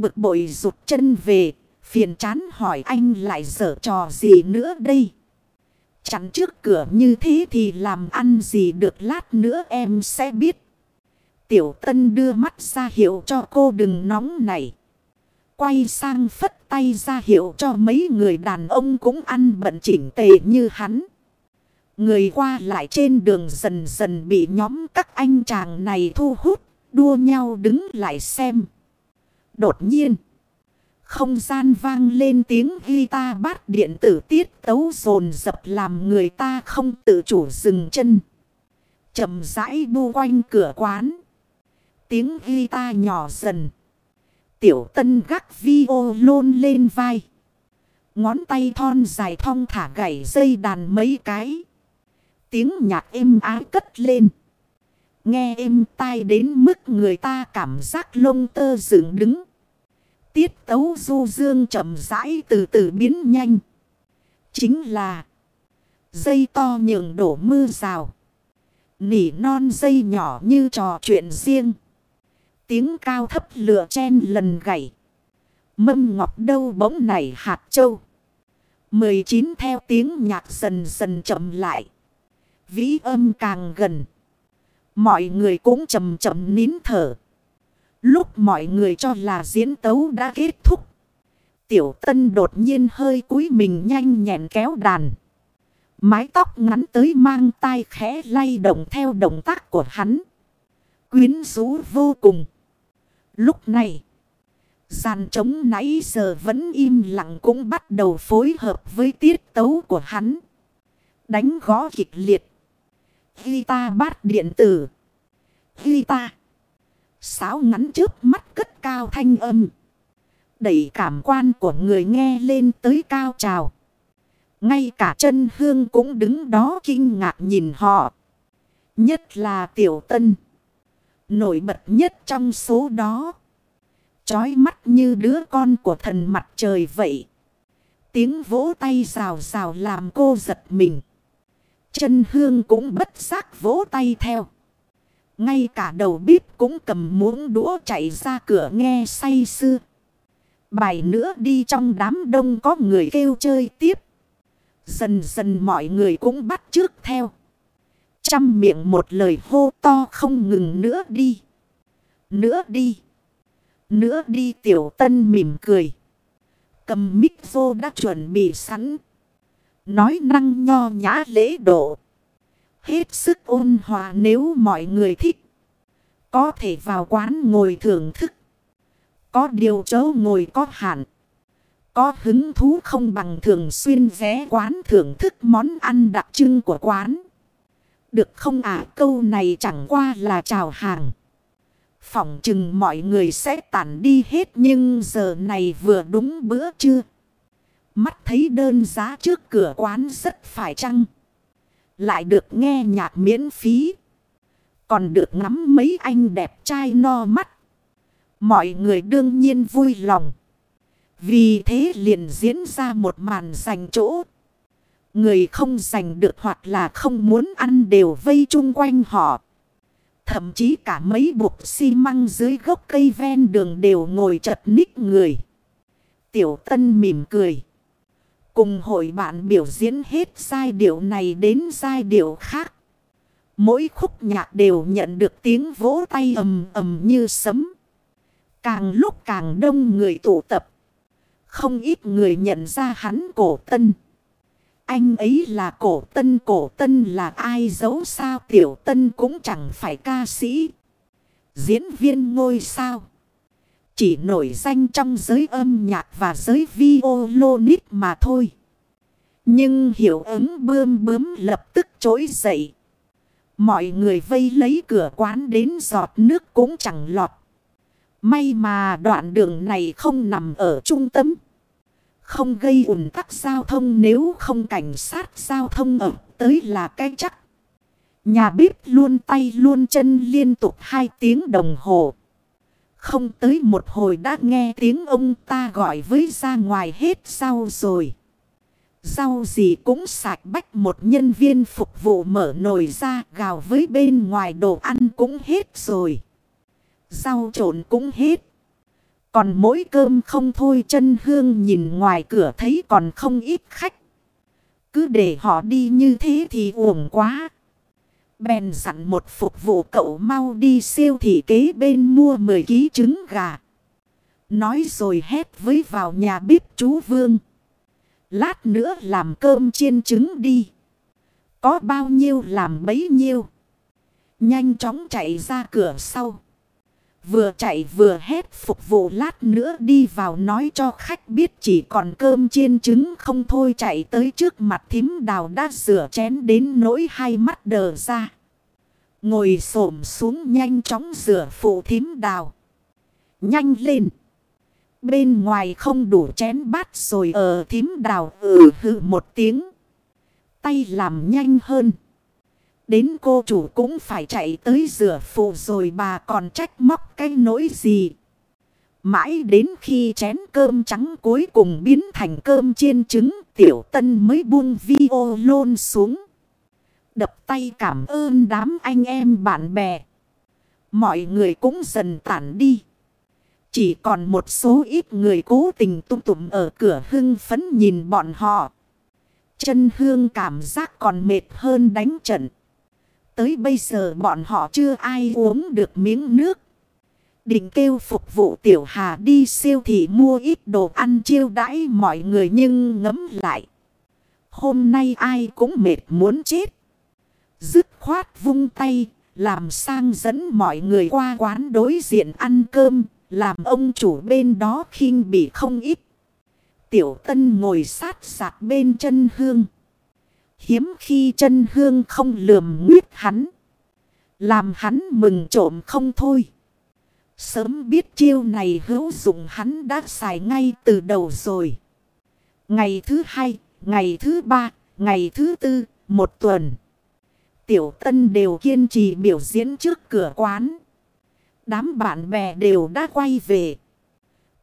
bực bội rụt chân về. Phiền chán hỏi anh lại dở trò gì nữa đây. chắn trước cửa như thế thì làm ăn gì được lát nữa em sẽ biết. Tiểu tân đưa mắt ra hiệu cho cô đừng nóng này. Quay sang phất tay ra hiệu cho mấy người đàn ông cũng ăn bận chỉnh tề như hắn. Người qua lại trên đường dần dần bị nhóm các anh chàng này thu hút, đua nhau đứng lại xem. Đột nhiên, không gian vang lên tiếng guitar bát điện tử tiết tấu rồn dập làm người ta không tự chủ dừng chân. chậm rãi bu quanh cửa quán. Tiếng guitar nhỏ dần. Tiểu tân gác vi ô lôn lên vai. Ngón tay thon dài thong thả gảy dây đàn mấy cái. Tiếng nhạc êm ái cất lên. Nghe êm tai đến mức người ta cảm giác lông tơ dựng đứng. Tiết tấu du dương chậm rãi từ từ biến nhanh. Chính là, dây to nhường đổ mưa rào. Nỉ non dây nhỏ như trò chuyện riêng. Tiếng cao thấp lửa chen lần gảy. Mâm ngọc đâu bỗng nảy hạt châu. 19 theo tiếng nhạc dần dần chậm lại. Vĩ âm càng gần. Mọi người cũng chậm chậm nín thở. Lúc mọi người cho là diễn tấu đã kết thúc. Tiểu tân đột nhiên hơi cúi mình nhanh nhẹn kéo đàn. Mái tóc ngắn tới mang tai khẽ lay động theo động tác của hắn. Quyến rũ vô cùng. Lúc này, dàn trống nãy giờ vẫn im lặng cũng bắt đầu phối hợp với tiết tấu của hắn. Đánh gõ kịch liệt. Guitar bát điện tử. Guitar. Sáo ngắn trước mắt cất cao thanh âm. Đẩy cảm quan của người nghe lên tới cao trào. Ngay cả chân hương cũng đứng đó kinh ngạc nhìn họ. Nhất là tiểu tân. Nổi bật nhất trong số đó. Chói mắt như đứa con của thần mặt trời vậy. Tiếng vỗ tay rào rào làm cô giật mình. Chân hương cũng bất giác vỗ tay theo. Ngay cả đầu bếp cũng cầm muỗng đũa chạy ra cửa nghe say sưa. Bài nữa đi trong đám đông có người kêu chơi tiếp. Dần dần mọi người cũng bắt trước theo. Trăm miệng một lời hô to không ngừng nữa đi. Nữa đi. Nữa đi tiểu tân mỉm cười. Cầm mic vô đã chuẩn bị sẵn. Nói năng nho nhã lễ độ. Hết sức ôn hòa nếu mọi người thích. Có thể vào quán ngồi thưởng thức. Có điều chỗ ngồi có hạn. Có hứng thú không bằng thường xuyên ghé quán thưởng thức món ăn đặc trưng của quán. Được không ạ câu này chẳng qua là chào hàng. Phỏng chừng mọi người sẽ tản đi hết nhưng giờ này vừa đúng bữa trưa. Mắt thấy đơn giá trước cửa quán rất phải chăng. Lại được nghe nhạc miễn phí. Còn được ngắm mấy anh đẹp trai no mắt. Mọi người đương nhiên vui lòng. Vì thế liền diễn ra một màn giành chỗ. Người không giành được hoặc là không muốn ăn đều vây chung quanh họ. Thậm chí cả mấy bục xi măng dưới gốc cây ven đường đều ngồi chật ních người. Tiểu Tân mỉm cười. Cùng hội bạn biểu diễn hết giai điệu này đến giai điệu khác. Mỗi khúc nhạc đều nhận được tiếng vỗ tay ầm ầm như sấm. Càng lúc càng đông người tụ tập. Không ít người nhận ra hắn cổ tân. Anh ấy là cổ tân cổ tân là ai giấu sao tiểu tân cũng chẳng phải ca sĩ. Diễn viên ngôi sao. Chỉ nổi danh trong giới âm nhạc và giới violonist mà thôi. Nhưng hiệu ứng bươm bướm lập tức trỗi dậy. Mọi người vây lấy cửa quán đến giọt nước cũng chẳng lọt. May mà đoạn đường này không nằm ở trung tâm. Không gây ủn tắc giao thông nếu không cảnh sát giao thông ở tới là cái chắc. Nhà bếp luôn tay luôn chân liên tục hai tiếng đồng hồ. Không tới một hồi đã nghe tiếng ông ta gọi với ra ngoài hết sau rồi. Rau gì cũng sạch bách một nhân viên phục vụ mở nồi ra gào với bên ngoài đồ ăn cũng hết rồi. Rau trộn cũng hết. Còn mỗi cơm không thôi chân hương nhìn ngoài cửa thấy còn không ít khách. Cứ để họ đi như thế thì uổng quá. Bèn dặn một phục vụ cậu mau đi siêu thị kế bên mua 10 ký trứng gà. Nói rồi hét với vào nhà bếp chú Vương. Lát nữa làm cơm chiên trứng đi. Có bao nhiêu làm bấy nhiêu. Nhanh chóng chạy ra cửa sau. Vừa chạy vừa hét phục vụ lát nữa đi vào nói cho khách biết chỉ còn cơm chiên trứng không thôi chạy tới trước mặt thím đào đã rửa chén đến nỗi hai mắt đờ ra. Ngồi xổm xuống nhanh chóng rửa phụ thím đào. Nhanh lên. Bên ngoài không đủ chén bát rồi ở thím đào ừ hự một tiếng. Tay làm nhanh hơn. Đến cô chủ cũng phải chạy tới rửa phụ rồi bà còn trách móc cái nỗi gì. Mãi đến khi chén cơm trắng cuối cùng biến thành cơm chiên trứng, tiểu tân mới buông vi ô lôn xuống. Đập tay cảm ơn đám anh em bạn bè. Mọi người cũng dần tản đi. Chỉ còn một số ít người cố tình tung tụm ở cửa hưng phấn nhìn bọn họ. Chân hương cảm giác còn mệt hơn đánh trận. Tới bây giờ bọn họ chưa ai uống được miếng nước. Định kêu phục vụ tiểu hà đi siêu thị mua ít đồ ăn chiêu đãi mọi người nhưng ngấm lại. Hôm nay ai cũng mệt muốn chết. Dứt khoát vung tay, làm sang dẫn mọi người qua quán đối diện ăn cơm, làm ông chủ bên đó khinh bị không ít. Tiểu tân ngồi sát sạc bên chân hương. Hiếm khi chân hương không lườm nguyết hắn. Làm hắn mừng trộm không thôi. Sớm biết chiêu này hữu dụng hắn đã xài ngay từ đầu rồi. Ngày thứ hai, ngày thứ ba, ngày thứ tư, một tuần. Tiểu tân đều kiên trì biểu diễn trước cửa quán. Đám bạn bè đều đã quay về.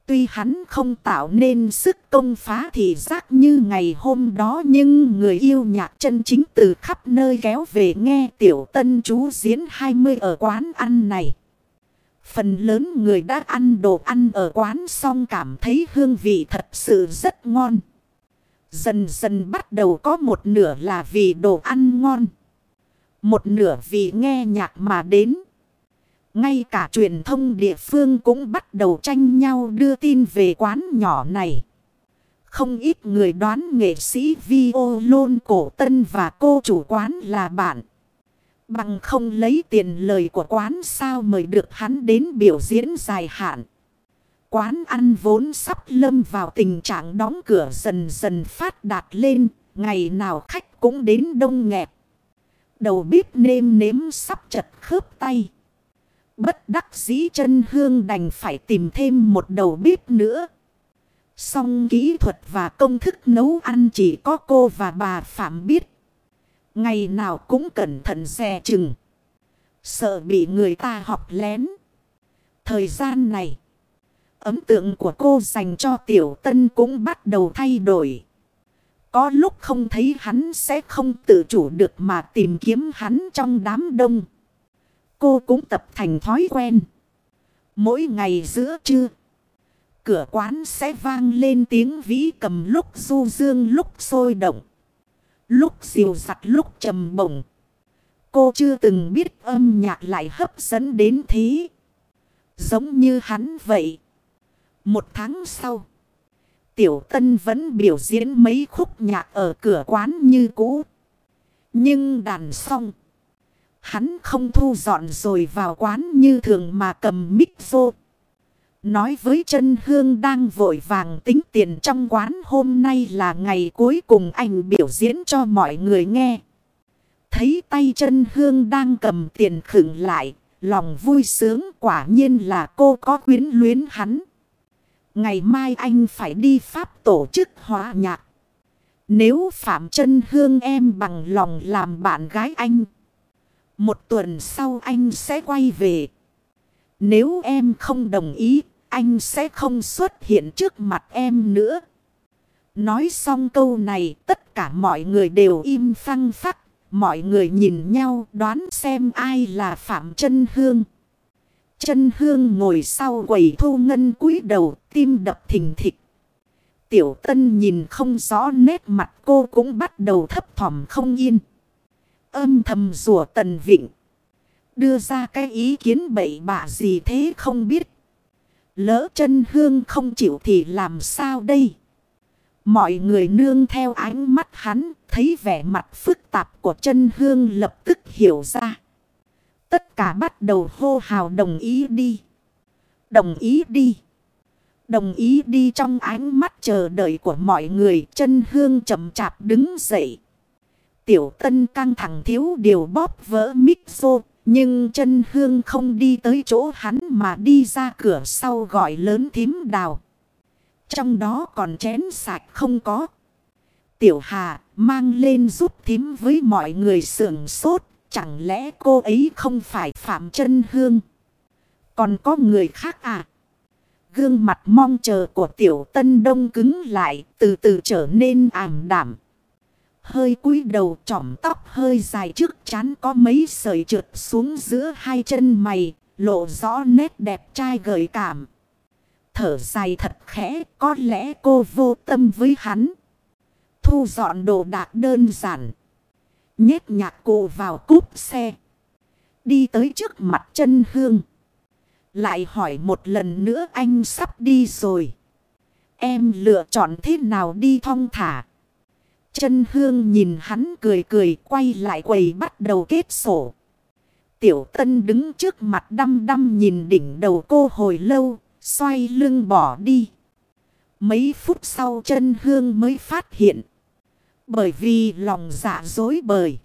Tuy hắn không tạo nên sức công phá thị giác như ngày hôm đó nhưng người yêu nhạc chân chính từ khắp nơi kéo về nghe tiểu tân chú diễn 20 ở quán ăn này. Phần lớn người đã ăn đồ ăn ở quán xong cảm thấy hương vị thật sự rất ngon. Dần dần bắt đầu có một nửa là vì đồ ăn ngon. Một nửa vì nghe nhạc mà đến. Ngay cả truyền thông địa phương cũng bắt đầu tranh nhau đưa tin về quán nhỏ này. Không ít người đoán nghệ sĩ vi ô lôn cổ tân và cô chủ quán là bạn. Bằng không lấy tiền lời của quán sao mời được hắn đến biểu diễn dài hạn. Quán ăn vốn sắp lâm vào tình trạng đóng cửa dần dần phát đạt lên. Ngày nào khách cũng đến đông nghẹt. Đầu bếp nêm nếm sắp chật khớp tay. Bất đắc dĩ chân hương đành phải tìm thêm một đầu bếp nữa. Song kỹ thuật và công thức nấu ăn chỉ có cô và bà Phạm biết. Ngày nào cũng cẩn thận dè chừng. Sợ bị người ta học lén. Thời gian này, ấn tượng của cô dành cho Tiểu Tân cũng bắt đầu thay đổi. Có lúc không thấy hắn sẽ không tự chủ được mà tìm kiếm hắn trong đám đông. Cô cũng tập thành thói quen. Mỗi ngày giữa trưa. Cửa quán sẽ vang lên tiếng vĩ cầm lúc du dương lúc sôi động. Lúc diều giặt lúc trầm bổng. Cô chưa từng biết âm nhạc lại hấp dẫn đến thế. Giống như hắn vậy. Một tháng sau. Tiểu Tân vẫn biểu diễn mấy khúc nhạc ở cửa quán như cũ. Nhưng đàn xong. Hắn không thu dọn rồi vào quán như thường mà cầm mic vô. Nói với chân hương đang vội vàng tính tiền trong quán hôm nay là ngày cuối cùng anh biểu diễn cho mọi người nghe. Thấy tay chân hương đang cầm tiền khửng lại, lòng vui sướng quả nhiên là cô có quyến luyến hắn. Ngày mai anh phải đi Pháp tổ chức hóa nhạc. Nếu Phạm chân Hương em bằng lòng làm bạn gái anh. Một tuần sau anh sẽ quay về. Nếu em không đồng ý, anh sẽ không xuất hiện trước mặt em nữa. Nói xong câu này, tất cả mọi người đều im phăng phắc. Mọi người nhìn nhau đoán xem ai là Phạm chân Hương. chân hương ngồi sau quầy thu ngân cúi đầu tim đập thình thịch. Tiểu tân nhìn không rõ nét mặt cô cũng bắt đầu thấp thỏm không yên. Âm thầm rủa tần vịnh. Đưa ra cái ý kiến bậy bạ gì thế không biết. Lỡ chân hương không chịu thì làm sao đây? Mọi người nương theo ánh mắt hắn, thấy vẻ mặt phức tạp của chân hương lập tức hiểu ra. Tất cả bắt đầu hô hào đồng ý đi. Đồng ý đi. Đồng ý đi trong ánh mắt chờ đợi của mọi người. Chân hương chậm chạp đứng dậy. Tiểu tân căng thẳng thiếu điều bóp vỡ mít xô. Nhưng chân hương không đi tới chỗ hắn mà đi ra cửa sau gọi lớn thím đào. Trong đó còn chén sạch không có. Tiểu Hà mang lên giúp thím với mọi người sưởng sốt. Chẳng lẽ cô ấy không phải Phạm chân Hương? Còn có người khác à? Gương mặt mong chờ của tiểu tân đông cứng lại, từ từ trở nên ảm đảm. Hơi cúi đầu trỏm tóc hơi dài trước chán có mấy sợi trượt xuống giữa hai chân mày, lộ rõ nét đẹp trai gợi cảm. Thở dài thật khẽ, có lẽ cô vô tâm với hắn. Thu dọn đồ đạc đơn giản. Nhét nhạc cô vào cúp xe. Đi tới trước mặt chân hương. Lại hỏi một lần nữa anh sắp đi rồi. Em lựa chọn thế nào đi thong thả. Chân hương nhìn hắn cười cười quay lại quầy bắt đầu kết sổ. Tiểu tân đứng trước mặt đăm đăm nhìn đỉnh đầu cô hồi lâu, xoay lưng bỏ đi. Mấy phút sau chân hương mới phát hiện. Bởi vì lòng dạ dối bời.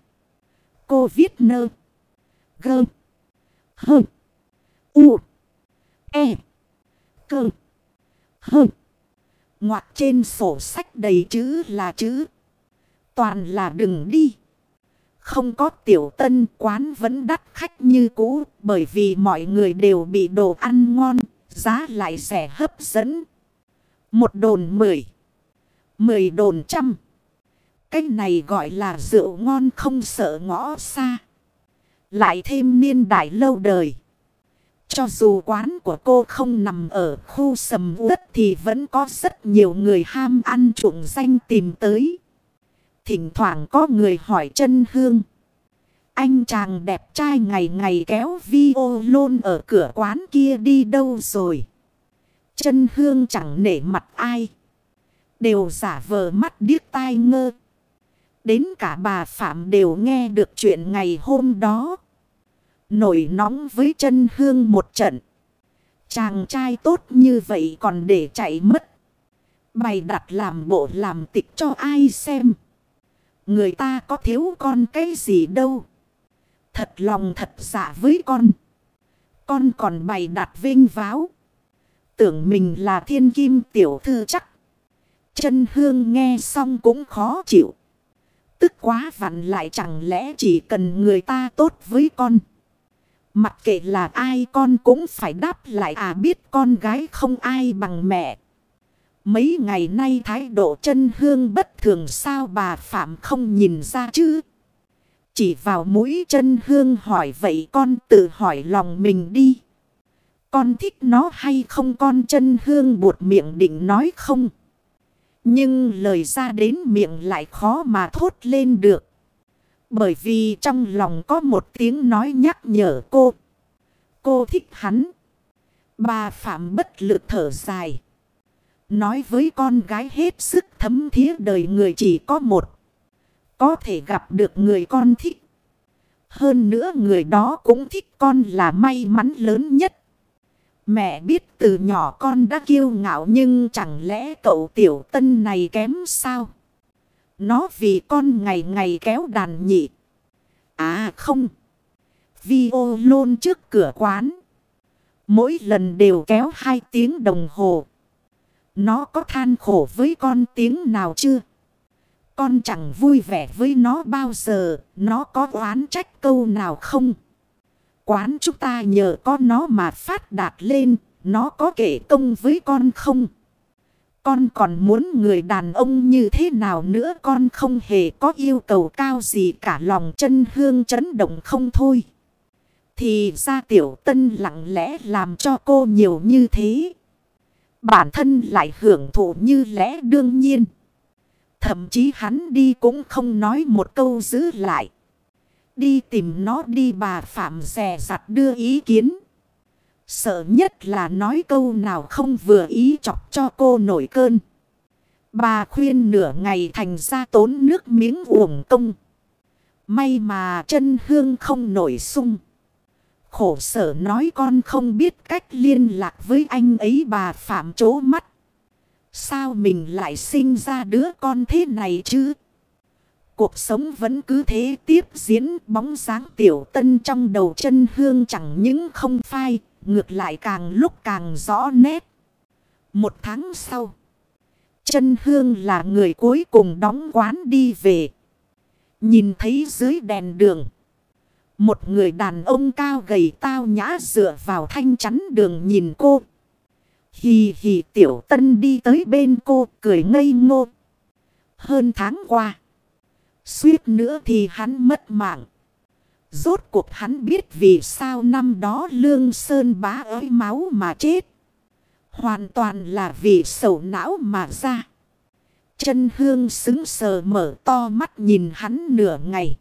Cô viết nơ. Gơ. Hơ. U. E. Cơ. Hơ. Ngoặt trên sổ sách đầy chữ là chữ. Toàn là đừng đi. Không có tiểu tân quán vẫn đắt khách như cũ. Bởi vì mọi người đều bị đồ ăn ngon. Giá lại rẻ hấp dẫn. Một đồn mười. Mười đồn trăm. Cái này gọi là rượu ngon không sợ ngõ xa. Lại thêm niên đại lâu đời. Cho dù quán của cô không nằm ở khu sầm uất thì vẫn có rất nhiều người ham ăn trụng danh tìm tới. Thỉnh thoảng có người hỏi chân hương. Anh chàng đẹp trai ngày ngày kéo vi ô lôn ở cửa quán kia đi đâu rồi. Chân hương chẳng nể mặt ai. Đều giả vờ mắt điếc tai ngơ. Đến cả bà Phạm đều nghe được chuyện ngày hôm đó. Nổi nóng với chân hương một trận. Chàng trai tốt như vậy còn để chạy mất. Bày đặt làm bộ làm tịch cho ai xem. Người ta có thiếu con cái gì đâu. Thật lòng thật dạ với con. Con còn bày đặt vinh váo. Tưởng mình là thiên kim tiểu thư chắc. Chân hương nghe xong cũng khó chịu. Tức quá vặn lại chẳng lẽ chỉ cần người ta tốt với con. Mặc kệ là ai con cũng phải đáp lại à biết con gái không ai bằng mẹ. Mấy ngày nay thái độ chân hương bất thường sao bà Phạm không nhìn ra chứ. Chỉ vào mũi chân hương hỏi vậy con tự hỏi lòng mình đi. Con thích nó hay không con chân hương buột miệng định nói không. Nhưng lời ra đến miệng lại khó mà thốt lên được. Bởi vì trong lòng có một tiếng nói nhắc nhở cô. Cô thích hắn. Bà Phạm bất lực thở dài. Nói với con gái hết sức thấm thía đời người chỉ có một. Có thể gặp được người con thích. Hơn nữa người đó cũng thích con là may mắn lớn nhất. Mẹ biết từ nhỏ con đã kiêu ngạo nhưng chẳng lẽ cậu tiểu tân này kém sao? Nó vì con ngày ngày kéo đàn nhị. À không. Vi ô lôn trước cửa quán. Mỗi lần đều kéo hai tiếng đồng hồ. Nó có than khổ với con tiếng nào chưa? Con chẳng vui vẻ với nó bao giờ. Nó có oán trách câu nào không? Quán chúng ta nhờ con nó mà phát đạt lên. Nó có kể công với con không? Con còn muốn người đàn ông như thế nào nữa con không hề có yêu cầu cao gì cả lòng chân hương chấn động không thôi. Thì ra tiểu tân lặng lẽ làm cho cô nhiều như thế. Bản thân lại hưởng thụ như lẽ đương nhiên. Thậm chí hắn đi cũng không nói một câu giữ lại. Đi tìm nó đi bà Phạm rè rặt đưa ý kiến. Sợ nhất là nói câu nào không vừa ý chọc cho cô nổi cơn. Bà khuyên nửa ngày thành ra tốn nước miếng uổng công. May mà chân hương không nổi sung. Khổ sở nói con không biết cách liên lạc với anh ấy bà Phạm chố mắt. Sao mình lại sinh ra đứa con thế này chứ? Cuộc sống vẫn cứ thế tiếp diễn bóng dáng tiểu tân trong đầu chân hương chẳng những không phai, ngược lại càng lúc càng rõ nét. Một tháng sau, chân hương là người cuối cùng đóng quán đi về. Nhìn thấy dưới đèn đường, một người đàn ông cao gầy tao nhã dựa vào thanh chắn đường nhìn cô. Hì hì tiểu tân đi tới bên cô, cười ngây ngô. Hơn tháng qua. Suýt nữa thì hắn mất mạng. Rốt cuộc hắn biết vì sao năm đó Lương Sơn bá ới máu mà chết. Hoàn toàn là vì sầu não mà ra. Chân hương xứng sờ mở to mắt nhìn hắn nửa ngày.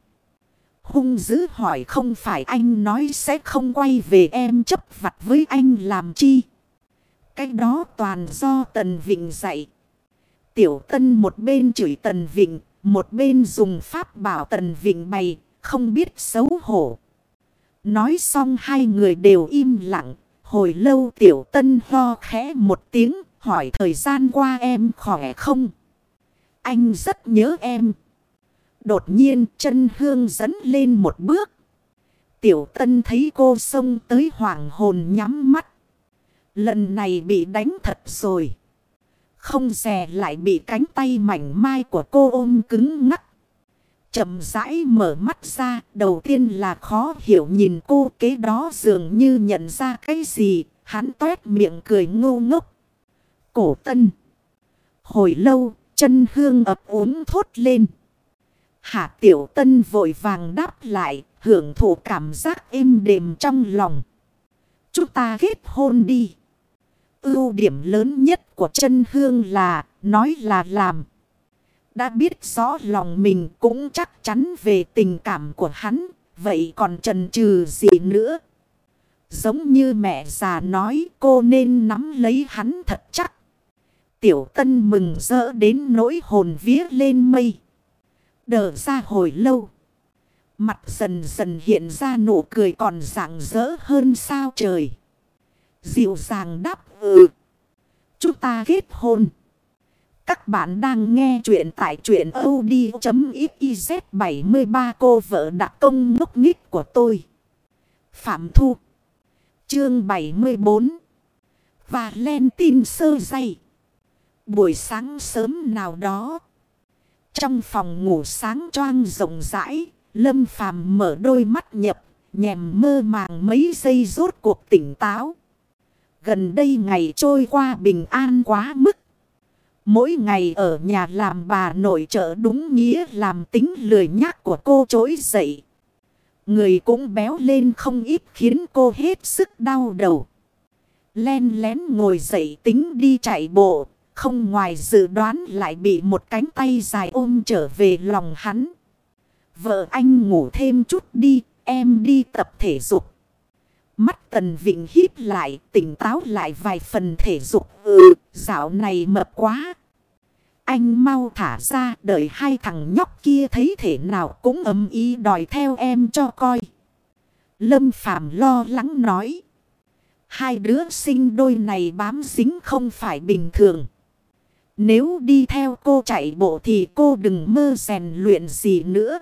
Hung dữ hỏi không phải anh nói sẽ không quay về em chấp vặt với anh làm chi. Cái đó toàn do Tần Vịnh dạy. Tiểu Tân một bên chửi Tần Vịnh, một bên dùng pháp bảo Tần Vịnh bày, không biết xấu hổ. Nói xong hai người đều im lặng, hồi lâu Tiểu Tân ho khẽ một tiếng, hỏi thời gian qua em khỏe không? Anh rất nhớ em. Đột nhiên chân hương dẫn lên một bước. Tiểu Tân thấy cô xông tới hoàng hồn nhắm mắt. Lần này bị đánh thật rồi. Không rè lại bị cánh tay mảnh mai của cô ôm cứng ngắt. Chậm rãi mở mắt ra. Đầu tiên là khó hiểu nhìn cô, kế đó dường như nhận ra cái gì. Hắn tuét miệng cười ngu ngốc. Cổ tân. Hồi lâu, chân hương ập uống thốt lên. Hạ tiểu tân vội vàng đáp lại. Hưởng thụ cảm giác êm đềm trong lòng. Chúng ta kết hôn đi. Ưu điểm lớn nhất của chân hương là, nói là làm. Đã biết rõ lòng mình cũng chắc chắn về tình cảm của hắn. Vậy còn trần trừ gì nữa? Giống như mẹ già nói, cô nên nắm lấy hắn thật chắc. Tiểu tân mừng rỡ đến nỗi hồn vía lên mây. Đờ ra hồi lâu. Mặt dần dần hiện ra nụ cười còn rạng rỡ hơn sao trời. Dịu dàng đáp ừ. Chúng ta kết hôn. Các bạn đang nghe chuyện tại chuyện od.xyz 73 cô vợ đặc công ngốc nghích của tôi. Phạm Thu. Chương 74. Và lên tin sơ dây. Buổi sáng sớm nào đó. Trong phòng ngủ sáng choang rộng rãi. Lâm Phàm mở đôi mắt nhập. Nhèm mơ màng mấy giây rốt cuộc tỉnh táo. Gần đây ngày trôi qua bình an quá mức. Mỗi ngày ở nhà làm bà nội trợ đúng nghĩa làm tính lười nhác của cô trỗi dậy. Người cũng béo lên không ít khiến cô hết sức đau đầu. Len lén ngồi dậy tính đi chạy bộ. Không ngoài dự đoán lại bị một cánh tay dài ôm trở về lòng hắn. Vợ anh ngủ thêm chút đi, em đi tập thể dục. Mắt Tần Vịnh híp lại, tỉnh táo lại vài phần thể dục. Ừ, dạo này mập quá. Anh mau thả ra, đợi hai thằng nhóc kia thấy thể nào cũng ấm ý đòi theo em cho coi. Lâm Phàm lo lắng nói. Hai đứa sinh đôi này bám dính không phải bình thường. Nếu đi theo cô chạy bộ thì cô đừng mơ rèn luyện gì nữa.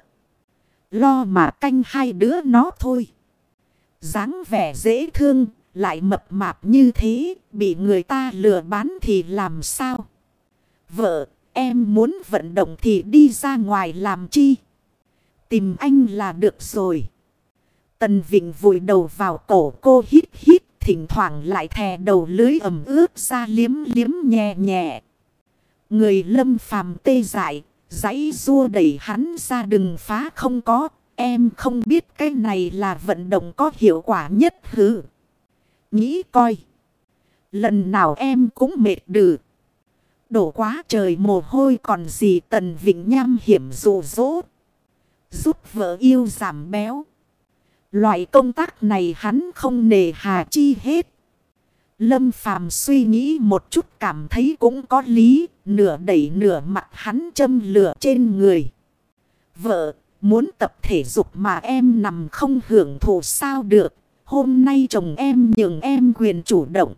Lo mà canh hai đứa nó thôi dáng vẻ dễ thương, lại mập mạp như thế, bị người ta lừa bán thì làm sao? Vợ, em muốn vận động thì đi ra ngoài làm chi? Tìm anh là được rồi. Tần Vịnh vùi đầu vào cổ cô hít hít, thỉnh thoảng lại thè đầu lưới ẩm ướt ra liếm liếm nhẹ nhẹ. Người lâm phàm tê dại, giấy rua đẩy hắn ra đừng phá không có, Em không biết cái này là vận động có hiệu quả nhất hứ. Nghĩ coi. Lần nào em cũng mệt đừ. Đổ quá trời mồ hôi còn gì tần vịnh nham hiểm dụ dỗ. Giúp vợ yêu giảm béo. Loại công tác này hắn không nề hà chi hết. Lâm phàm suy nghĩ một chút cảm thấy cũng có lý. Nửa đẩy nửa mặt hắn châm lửa trên người. Vợ, muốn tập thể dục mà em nằm không hưởng thụ sao được. Hôm nay chồng em nhường em quyền chủ động.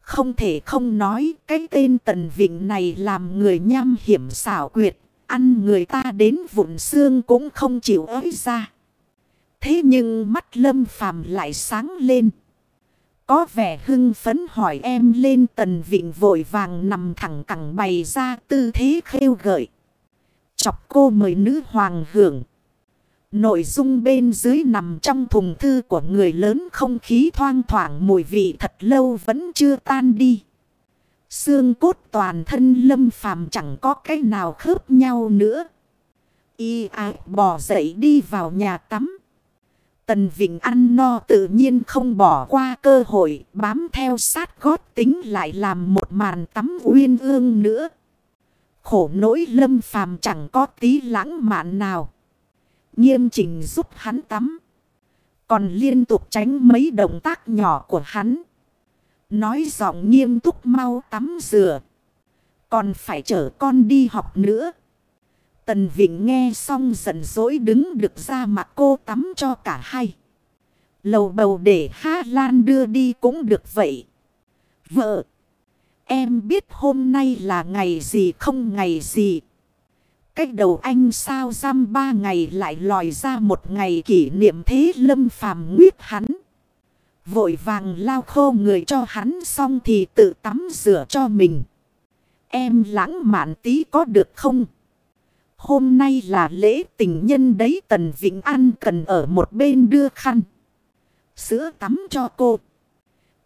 Không thể không nói cái tên Tần Vịnh này làm người nham hiểm xảo quyệt. Ăn người ta đến vụn xương cũng không chịu ới ra. Thế nhưng mắt lâm phàm lại sáng lên. Có vẻ hưng phấn hỏi em lên Tần Vịnh vội vàng nằm thẳng cẳng bày ra tư thế khêu gợi. Chọc cô mời nữ hoàng hưởng. Nội dung bên dưới nằm trong thùng thư của người lớn không khí thoang thoảng mùi vị thật lâu vẫn chưa tan đi. Xương cốt toàn thân lâm phàm chẳng có cái nào khớp nhau nữa. Y à, bỏ dậy đi vào nhà tắm. Tần Vịnh ăn no tự nhiên không bỏ qua cơ hội, bám theo sát gót tính lại làm một màn tắm uyên ương nữa. Khổ nỗi lâm phàm chẳng có tí lãng mạn nào. Nghiêm chỉnh giúp hắn tắm. Còn liên tục tránh mấy động tác nhỏ của hắn. Nói giọng nghiêm túc mau tắm rửa. Còn phải chở con đi học nữa. Tần Vịnh nghe xong giận dỗi đứng được ra mặt cô tắm cho cả hai. Lầu bầu để Ha Lan đưa đi cũng được vậy. Vợ. Em biết hôm nay là ngày gì không ngày gì. Cách đầu anh sao giam ba ngày lại lòi ra một ngày kỷ niệm thế lâm phàm nguyết hắn. Vội vàng lao khô người cho hắn xong thì tự tắm rửa cho mình. Em lãng mạn tí có được không? Hôm nay là lễ tình nhân đấy, Tần Vĩnh An cần ở một bên đưa khăn. Sữa tắm cho cô.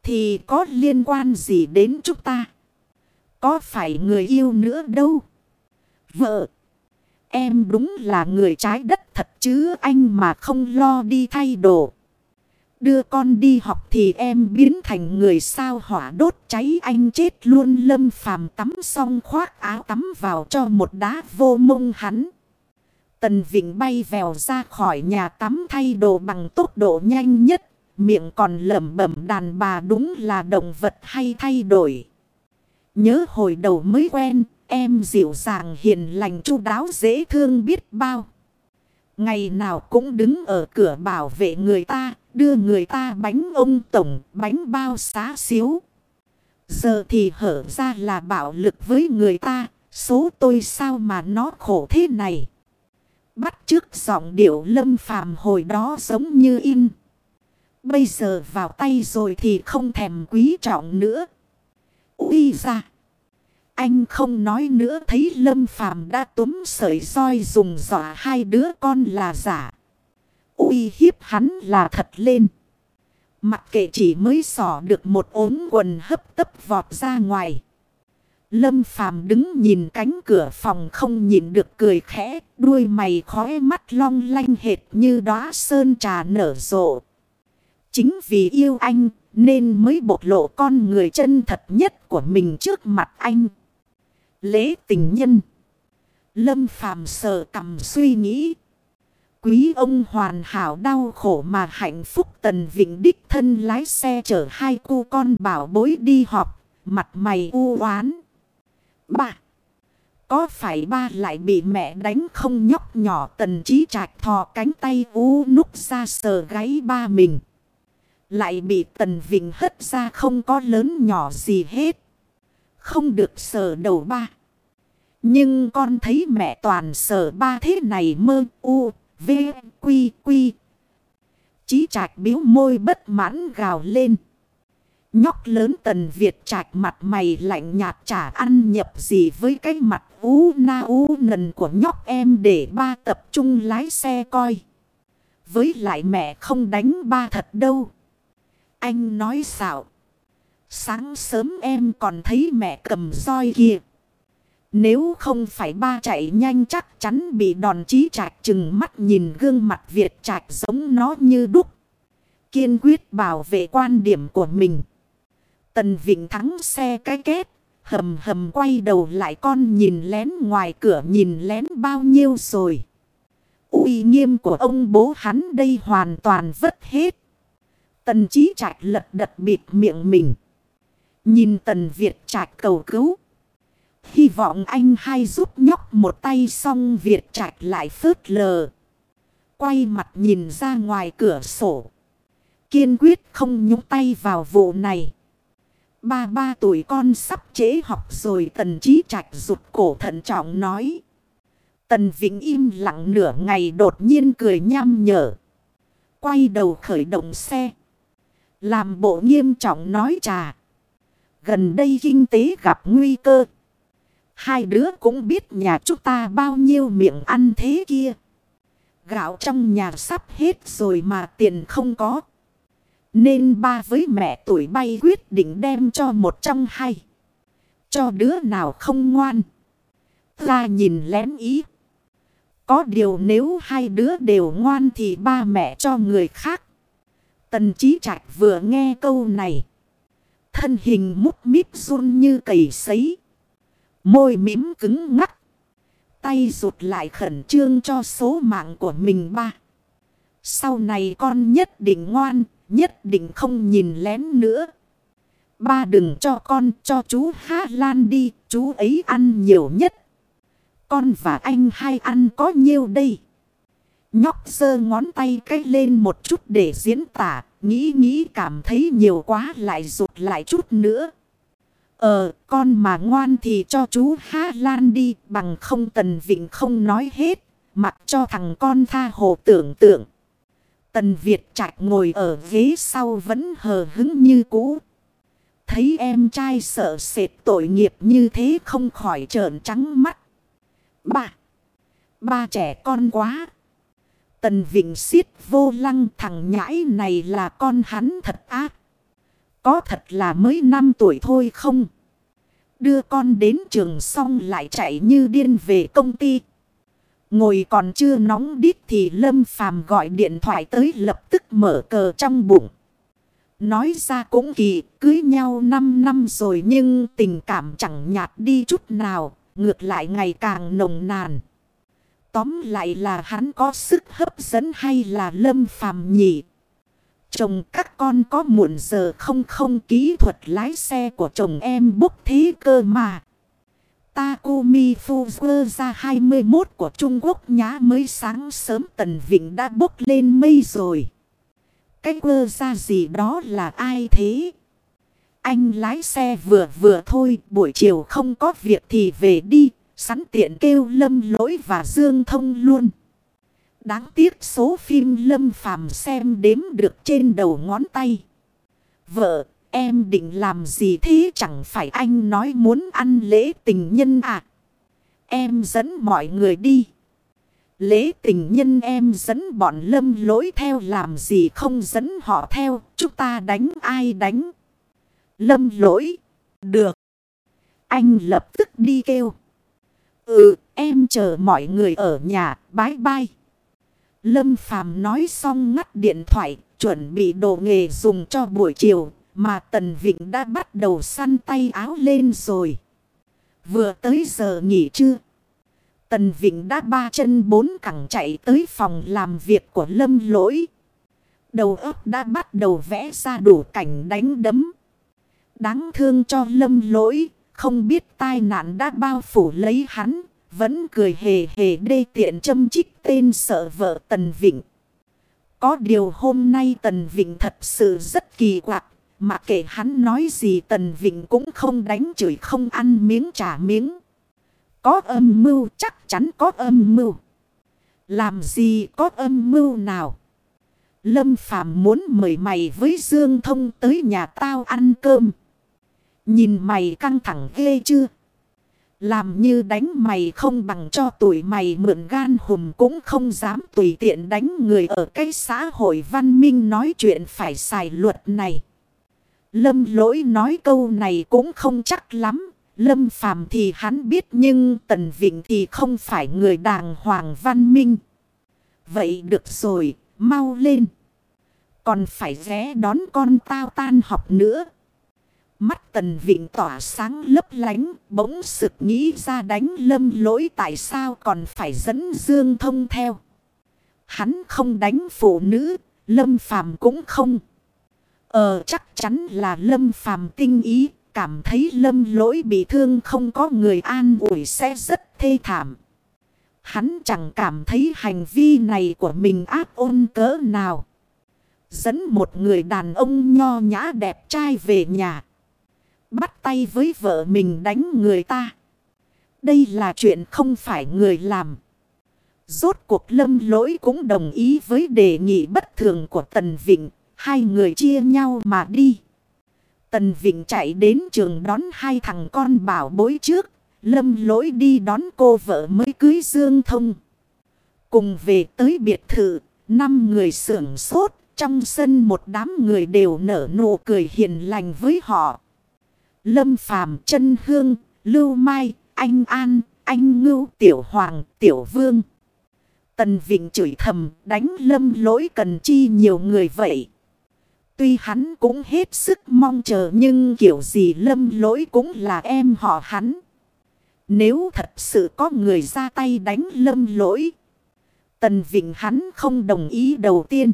Thì có liên quan gì đến chúng ta? Có phải người yêu nữa đâu? Vợ. Em đúng là người trái đất thật chứ, anh mà không lo đi thay đồ. Đưa con đi học thì em biến thành người sao hỏa đốt cháy anh chết luôn lâm phàm tắm xong khoác áo tắm vào cho một đá vô mông hắn. Tần Vịnh bay vèo ra khỏi nhà tắm thay đồ bằng tốc độ nhanh nhất. Miệng còn lẩm bẩm đàn bà đúng là động vật hay thay đổi. Nhớ hồi đầu mới quen, em dịu dàng hiền lành chu đáo dễ thương biết bao. Ngày nào cũng đứng ở cửa bảo vệ người ta, đưa người ta bánh ông tổng, bánh bao xá xíu. Giờ thì hở ra là bạo lực với người ta, số tôi sao mà nó khổ thế này. Bắt trước giọng điệu lâm phàm hồi đó giống như in. Bây giờ vào tay rồi thì không thèm quý trọng nữa. Ui ra! Anh không nói nữa thấy Lâm Phàm đã túm sợi roi dùng dọa hai đứa con là giả uy hiếp hắn là thật lên. Mặc kệ chỉ mới xỏ được một ốm quần hấp tấp vọt ra ngoài. Lâm Phàm đứng nhìn cánh cửa phòng không nhìn được cười khẽ, đuôi mày khói mắt long lanh hệt như đóa sơn trà nở rộ. Chính vì yêu anh nên mới bộc lộ con người chân thật nhất của mình trước mặt anh. Lễ tình nhân. Lâm phàm sờ cầm suy nghĩ. Quý ông hoàn hảo đau khổ mà hạnh phúc tần vịnh đích thân lái xe chở hai cô con bảo bối đi họp. Mặt mày u oán. Ba. Có phải ba lại bị mẹ đánh không nhóc nhỏ tần trí trạch thò cánh tay u núc ra sờ gáy ba mình. Lại bị tần vịnh hất ra không có lớn nhỏ gì hết. Không được sờ đầu ba. Nhưng con thấy mẹ toàn sờ ba thế này mơ u, v, quy, quy. Chí trạch biếu môi bất mãn gào lên. Nhóc lớn tần Việt trạch mặt mày lạnh nhạt chả ăn nhập gì với cái mặt ú na ú nần của nhóc em để ba tập trung lái xe coi. Với lại mẹ không đánh ba thật đâu. Anh nói xạo. Sáng sớm em còn thấy mẹ cầm roi kìa. Nếu không phải ba chạy nhanh chắc chắn bị đòn chí trạch chừng mắt nhìn gương mặt Việt trạch giống nó như đúc. Kiên quyết bảo vệ quan điểm của mình. Tần Vịnh thắng xe cái kết. Hầm hầm quay đầu lại con nhìn lén ngoài cửa nhìn lén bao nhiêu rồi. uy nghiêm của ông bố hắn đây hoàn toàn vất hết. Tần trí trạch lật đật bịt miệng mình. Nhìn tần Việt trạch cầu cứu. Hy vọng anh hay giúp nhóc một tay xong Việt trạch lại phớt lờ. Quay mặt nhìn ra ngoài cửa sổ. Kiên quyết không nhúng tay vào vụ này. Ba ba tuổi con sắp chế học rồi tần trí trạch rụt cổ thận trọng nói. Tần Vĩnh im lặng nửa ngày đột nhiên cười nham nhở. Quay đầu khởi động xe. Làm bộ nghiêm trọng nói trà. Gần đây kinh tế gặp nguy cơ. Hai đứa cũng biết nhà chúng ta bao nhiêu miệng ăn thế kia. Gạo trong nhà sắp hết rồi mà tiền không có. Nên ba với mẹ tuổi bay quyết định đem cho một trong hai. Cho đứa nào không ngoan. Ra nhìn lén ý. Có điều nếu hai đứa đều ngoan thì ba mẹ cho người khác. Tần trí trạch vừa nghe câu này. Thân hình mút míp run như cầy sấy. Môi mím cứng ngắc. Tay rụt lại khẩn trương cho số mạng của mình ba. Sau này con nhất định ngoan, nhất định không nhìn lén nữa. Ba đừng cho con, cho chú Há Lan đi, chú ấy ăn nhiều nhất. Con và anh hai ăn có nhiêu đây? Nhóc giơ ngón tay cái lên một chút để diễn tả, nghĩ nghĩ cảm thấy nhiều quá lại rụt lại chút nữa. Ờ, con mà ngoan thì cho chú há Lan đi, bằng không Tần Vịnh không nói hết, mặc cho thằng con tha hồ tưởng tượng. Tần Việt Trạch ngồi ở ghế sau vẫn hờ hứng như cũ. Thấy em trai sợ sệt tội nghiệp như thế không khỏi trợn trắng mắt. Ba. Ba trẻ con quá. Tần Vịnh xiết vô lăng thằng nhãi này là con hắn thật ác. Có thật là mới 5 tuổi thôi không? Đưa con đến trường xong lại chạy như điên về công ty. Ngồi còn chưa nóng đít thì Lâm Phàm gọi điện thoại tới lập tức mở cờ trong bụng. Nói ra cũng kỳ, cưới nhau 5 năm rồi nhưng tình cảm chẳng nhạt đi chút nào, ngược lại ngày càng nồng nàn. Tóm lại là hắn có sức hấp dẫn hay là Lâm Phàm nhỉ? Chồng các con có muộn giờ không không kỹ thuật lái xe của chồng em bốc thế cơ mà. Takumi Fuzzer ra 21 của Trung Quốc nhá mới sáng sớm Tần Vịnh đã bốc lên mây rồi. Cái quơ ra gì đó là ai thế? Anh lái xe vừa vừa thôi, buổi chiều không có việc thì về đi, sẵn tiện kêu Lâm Lỗi và Dương Thông luôn. Đáng tiếc số phim Lâm Phàm xem đếm được trên đầu ngón tay. Vợ, Em định làm gì thế chẳng phải anh nói muốn ăn lễ tình nhân à? Em dẫn mọi người đi. Lễ tình nhân em dẫn bọn lâm lỗi theo làm gì không dẫn họ theo. Chúng ta đánh ai đánh. Lâm lỗi. Được. Anh lập tức đi kêu. Ừ em chờ mọi người ở nhà. Bye bye. Lâm Phàm nói xong ngắt điện thoại. Chuẩn bị đồ nghề dùng cho buổi chiều. Mà Tần Vịnh đã bắt đầu săn tay áo lên rồi. Vừa tới giờ nghỉ trưa. Tần Vịnh đã ba chân bốn cẳng chạy tới phòng làm việc của Lâm Lỗi. Đầu óc đã bắt đầu vẽ ra đủ cảnh đánh đấm. Đáng thương cho Lâm Lỗi. Không biết tai nạn đã bao phủ lấy hắn. Vẫn cười hề hề đê tiện châm chích tên sợ vợ Tần Vịnh. Có điều hôm nay Tần Vịnh thật sự rất kỳ quặc. Mà kể hắn nói gì Tần Vịnh cũng không đánh chửi không ăn miếng trả miếng. Có âm mưu, chắc chắn có âm mưu. Làm gì có âm mưu nào? Lâm Phàm muốn mời mày với Dương Thông tới nhà tao ăn cơm. Nhìn mày căng thẳng ghê chưa? Làm như đánh mày không bằng cho tuổi mày mượn gan hùm cũng không dám tùy tiện đánh người ở cái xã hội văn minh nói chuyện phải xài luật này. Lâm lỗi nói câu này cũng không chắc lắm. Lâm Phàm thì hắn biết nhưng Tần Vịnh thì không phải người đàng hoàng văn minh. Vậy được rồi, mau lên. Còn phải ghé đón con tao tan học nữa. Mắt Tần Vịnh tỏa sáng lấp lánh, bỗng sực nghĩ ra đánh lâm lỗi tại sao còn phải dẫn Dương Thông theo. Hắn không đánh phụ nữ, lâm phàm cũng không. Ờ chắc chắn là lâm phàm tinh ý, cảm thấy lâm lỗi bị thương không có người an ủi sẽ rất thê thảm. Hắn chẳng cảm thấy hành vi này của mình ác ôn cỡ nào. Dẫn một người đàn ông nho nhã đẹp trai về nhà. Bắt tay với vợ mình đánh người ta. Đây là chuyện không phải người làm. Rốt cuộc lâm lỗi cũng đồng ý với đề nghị bất thường của Tần Vịnh. Hai người chia nhau mà đi. Tần Vịnh chạy đến trường đón hai thằng con bảo bối trước. Lâm lỗi đi đón cô vợ mới cưới Dương Thông. Cùng về tới biệt thự, năm người sưởng sốt. Trong sân một đám người đều nở nụ cười hiền lành với họ. Lâm Phàm chân Hương, Lưu Mai, Anh An, Anh Ngưu, Tiểu Hoàng, Tiểu Vương. Tần Vịnh chửi thầm đánh lâm lỗi cần chi nhiều người vậy. Tuy hắn cũng hết sức mong chờ nhưng kiểu gì lâm lỗi cũng là em họ hắn. Nếu thật sự có người ra tay đánh lâm lỗi. Tần Vịnh hắn không đồng ý đầu tiên.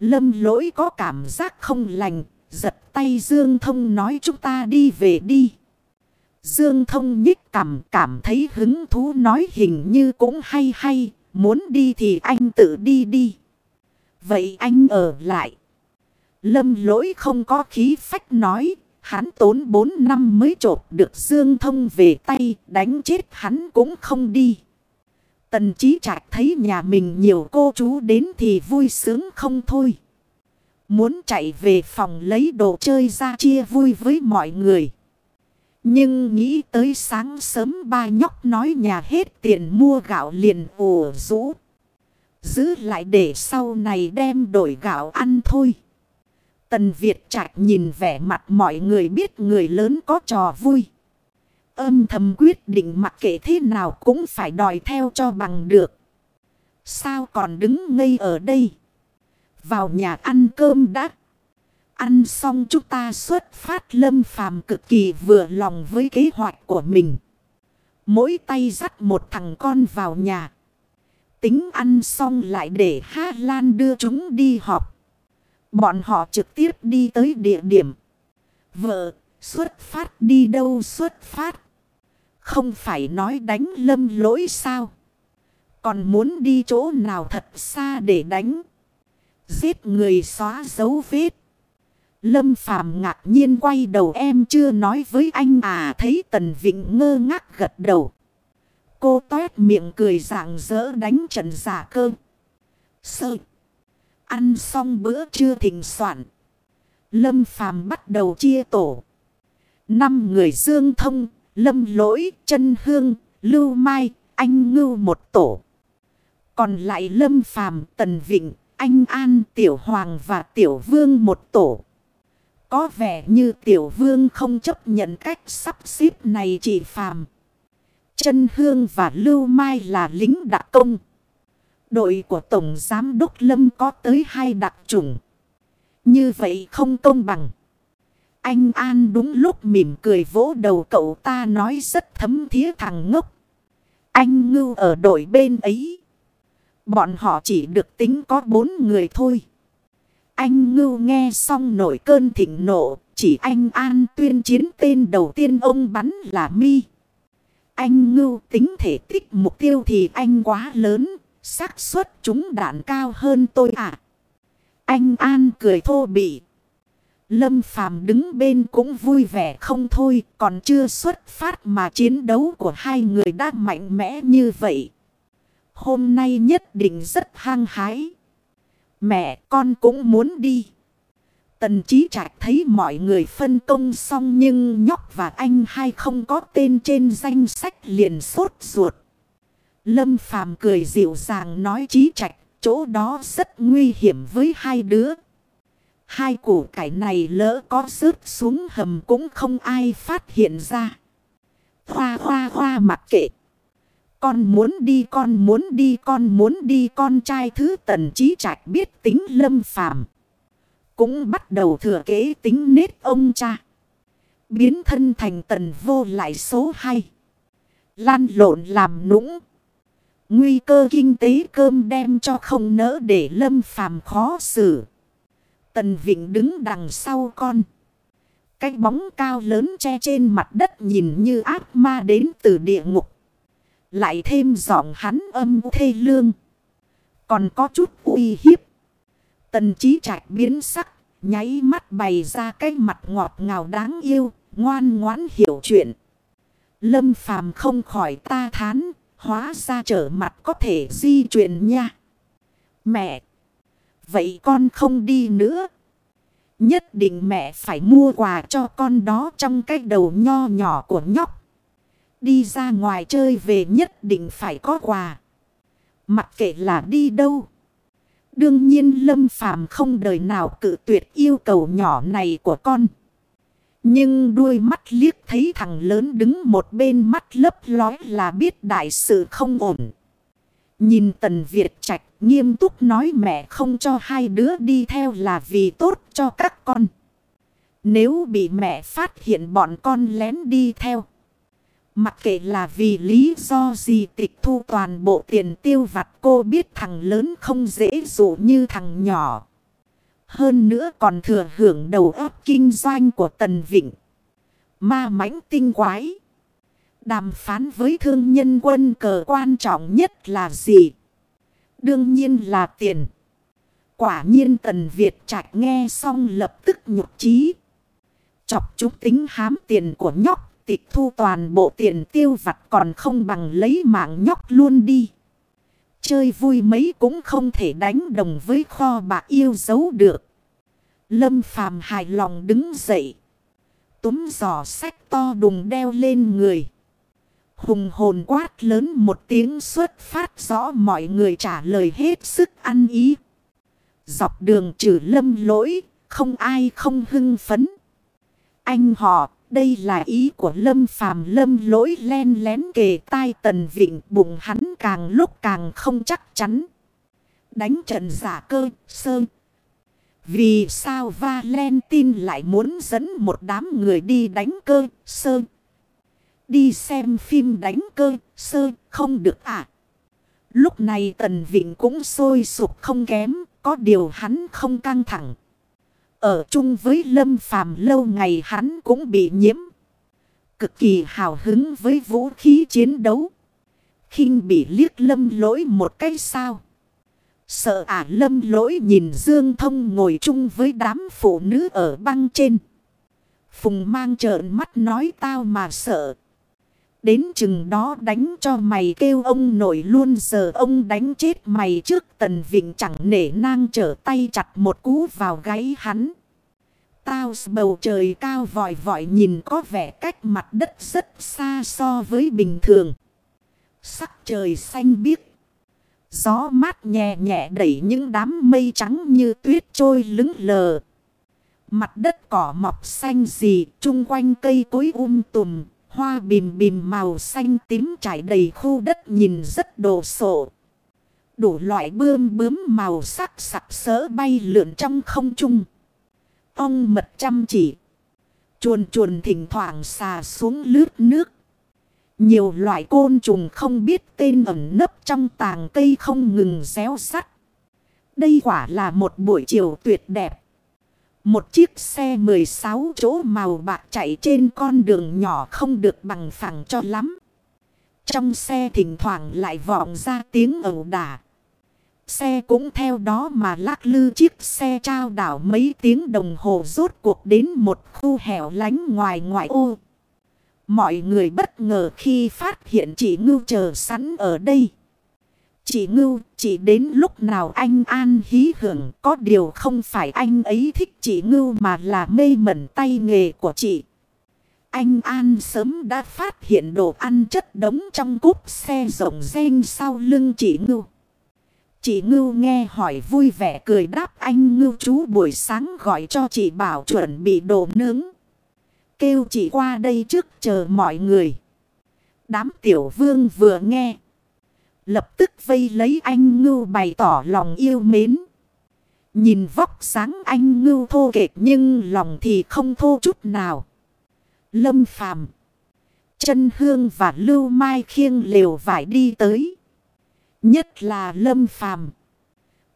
Lâm lỗi có cảm giác không lành. Giật tay Dương Thông nói chúng ta đi về đi. Dương Thông nhích cảm cảm thấy hứng thú nói hình như cũng hay hay. Muốn đi thì anh tự đi đi. Vậy anh ở lại. Lâm lỗi không có khí phách nói. Hắn tốn 4 năm mới trộp được Dương Thông về tay. Đánh chết hắn cũng không đi. Tần trí trạch thấy nhà mình nhiều cô chú đến thì vui sướng không thôi. Muốn chạy về phòng lấy đồ chơi ra chia vui với mọi người. Nhưng nghĩ tới sáng sớm ba nhóc nói nhà hết tiền mua gạo liền ủ rũ. Giữ lại để sau này đem đổi gạo ăn thôi. Tần Việt Trạch nhìn vẻ mặt mọi người biết người lớn có trò vui. Âm thầm quyết định mặc kệ thế nào cũng phải đòi theo cho bằng được. Sao còn đứng ngây ở đây? Vào nhà ăn cơm đã. Ăn xong chúng ta xuất phát lâm phàm cực kỳ vừa lòng với kế hoạch của mình. Mỗi tay dắt một thằng con vào nhà. Tính ăn xong lại để Ha Lan đưa chúng đi họp. Bọn họ trực tiếp đi tới địa điểm. Vợ, xuất phát đi đâu xuất phát. Không phải nói đánh lâm lỗi sao. Còn muốn đi chỗ nào thật xa để đánh. Giết người xóa dấu vết. Lâm Phàm ngạc nhiên quay đầu em chưa nói với anh à thấy Tần Vịnh ngơ ngác gật đầu. Cô toét miệng cười rạng rỡ đánh trận giả cơ. Sợ. Ăn xong bữa trưa thỉnh soạn. Lâm Phàm bắt đầu chia tổ. Năm người dương thông, lâm lỗi, chân hương, lưu mai, anh ngưu một tổ. Còn lại lâm phàm, tần vịnh, anh An, Tiểu Hoàng và Tiểu Vương một tổ. Có vẻ như Tiểu Vương không chấp nhận cách sắp xếp này chỉ phàm. Chân Hương và Lưu Mai là lính đặc công. Đội của Tổng Giám Đốc Lâm có tới hai đặc chủng. Như vậy không công bằng. Anh An đúng lúc mỉm cười vỗ đầu cậu ta nói rất thấm thía thằng ngốc. Anh ngưu ở đội bên ấy. Bọn họ chỉ được tính có bốn người thôi. Anh ngưu nghe xong nổi cơn thịnh nộ. Chỉ anh An tuyên chiến tên đầu tiên ông bắn là mi. Anh ngưu tính thể tích mục tiêu thì anh quá lớn. xác suất chúng đạn cao hơn tôi à. Anh An cười thô bị. Lâm Phàm đứng bên cũng vui vẻ không thôi. Còn chưa xuất phát mà chiến đấu của hai người đã mạnh mẽ như vậy. Hôm nay nhất định rất hăng hái. Mẹ con cũng muốn đi. Tần trí trạch thấy mọi người phân công xong nhưng nhóc và anh hai không có tên trên danh sách liền sốt ruột. Lâm phàm cười dịu dàng nói trí trạch, chỗ đó rất nguy hiểm với hai đứa. Hai củ cải này lỡ có rớt xuống hầm cũng không ai phát hiện ra. Hoa hoa hoa mặc kệ. Con muốn đi, con muốn đi, con muốn đi, con trai thứ tần trí trạch biết tính lâm phàm. Cũng bắt đầu thừa kế tính nết ông cha. Biến thân thành tần vô lại số 2. Lan lộn làm nũng. Nguy cơ kinh tế cơm đem cho không nỡ để lâm phàm khó xử. Tần Vịnh đứng đằng sau con. Cái bóng cao lớn che trên mặt đất nhìn như ác ma đến từ địa ngục. Lại thêm giọng hắn âm thê lương. Còn có chút uy hiếp. Tần trí trạch biến sắc. Nháy mắt bày ra cái mặt ngọt ngào đáng yêu. Ngoan ngoãn hiểu chuyện. Lâm phàm không khỏi ta thán. Hóa ra trở mặt có thể di chuyển nha. Mẹ! Vậy con không đi nữa. Nhất định mẹ phải mua quà cho con đó trong cái đầu nho nhỏ của nhóc. Đi ra ngoài chơi về nhất định phải có quà. Mặc kệ là đi đâu. Đương nhiên Lâm Phàm không đời nào cự tuyệt yêu cầu nhỏ này của con. Nhưng đuôi mắt liếc thấy thằng lớn đứng một bên mắt lấp lói là biết đại sự không ổn. Nhìn Tần Việt Trạch nghiêm túc nói mẹ không cho hai đứa đi theo là vì tốt cho các con. Nếu bị mẹ phát hiện bọn con lén đi theo. Mặc kệ là vì lý do gì tịch thu toàn bộ tiền tiêu vặt, cô biết thằng lớn không dễ dụ như thằng nhỏ. Hơn nữa còn thừa hưởng đầu óc kinh doanh của Tần Vịnh. Ma mãnh tinh quái. Đàm phán với thương nhân quân cờ quan trọng nhất là gì? Đương nhiên là tiền. Quả nhiên Tần Việt Trạch nghe xong lập tức nhục trí. Chọc chúng tính hám tiền của nhóc tịch thu toàn bộ tiền tiêu vặt còn không bằng lấy mạng nhóc luôn đi. Chơi vui mấy cũng không thể đánh đồng với kho bạc yêu dấu được. Lâm phàm hài lòng đứng dậy. Túm giỏ sách to đùng đeo lên người. Hùng hồn quát lớn một tiếng xuất phát rõ mọi người trả lời hết sức ăn ý. Dọc đường trừ lâm lỗi, không ai không hưng phấn. Anh họ, đây là ý của lâm phàm lâm lỗi len lén kề tai tần vịnh bụng hắn càng lúc càng không chắc chắn. Đánh trận giả cơ, sơn Vì sao Valentine lại muốn dẫn một đám người đi đánh cơ, sơn Đi xem phim đánh cơ, sơ, không được à. Lúc này Tần Vịnh cũng sôi sụp không kém, có điều hắn không căng thẳng. Ở chung với Lâm Phàm lâu ngày hắn cũng bị nhiễm. Cực kỳ hào hứng với vũ khí chiến đấu. khinh bị liếc lâm lỗi một cái sao. Sợ ả lâm lỗi nhìn Dương Thông ngồi chung với đám phụ nữ ở băng trên. Phùng mang trợn mắt nói tao mà sợ. Đến chừng đó đánh cho mày kêu ông nổi luôn giờ ông đánh chết mày trước tần vịnh chẳng nể nang trở tay chặt một cú vào gáy hắn. Tao bầu trời cao vòi vòi nhìn có vẻ cách mặt đất rất xa so với bình thường. Sắc trời xanh biếc. Gió mát nhẹ nhẹ đẩy những đám mây trắng như tuyết trôi lững lờ. Mặt đất cỏ mọc xanh gì, chung quanh cây cối um tùm, Hoa bìm bìm màu xanh tím trải đầy khu đất nhìn rất đồ sộ. Đủ loại bươm bướm màu sắc sặc sỡ bay lượn trong không trung. Ông mật chăm chỉ. Chuồn chuồn thỉnh thoảng xà xuống lướt nước. Nhiều loại côn trùng không biết tên ẩn nấp trong tàng cây không ngừng réo sắt. Đây quả là một buổi chiều tuyệt đẹp. Một chiếc xe 16 chỗ màu bạc chạy trên con đường nhỏ không được bằng phẳng cho lắm. Trong xe thỉnh thoảng lại vọng ra tiếng ẩu đả. Xe cũng theo đó mà lắc lư chiếc xe trao đảo mấy tiếng đồng hồ rốt cuộc đến một khu hẻo lánh ngoài ngoại ô. Mọi người bất ngờ khi phát hiện chị Ngưu chờ sẵn ở đây. Chị Ngưu, chị đến lúc nào anh an hí hưởng có điều không phải anh ấy thích chị Ngưu mà là mê mẩn tay nghề của chị. Anh An sớm đã phát hiện đồ ăn chất đống trong cúp xe rộng rên sau lưng chị Ngưu. Chị Ngưu nghe hỏi vui vẻ cười đáp anh Ngưu chú buổi sáng gọi cho chị bảo chuẩn bị đồ nướng. Kêu chị qua đây trước chờ mọi người. Đám tiểu vương vừa nghe. Lập tức vây lấy anh ngưu bày tỏ lòng yêu mến. Nhìn vóc sáng anh ngưu thô kệch nhưng lòng thì không thô chút nào. Lâm phàm. Chân hương và lưu mai khiêng liều vải đi tới. Nhất là lâm phàm.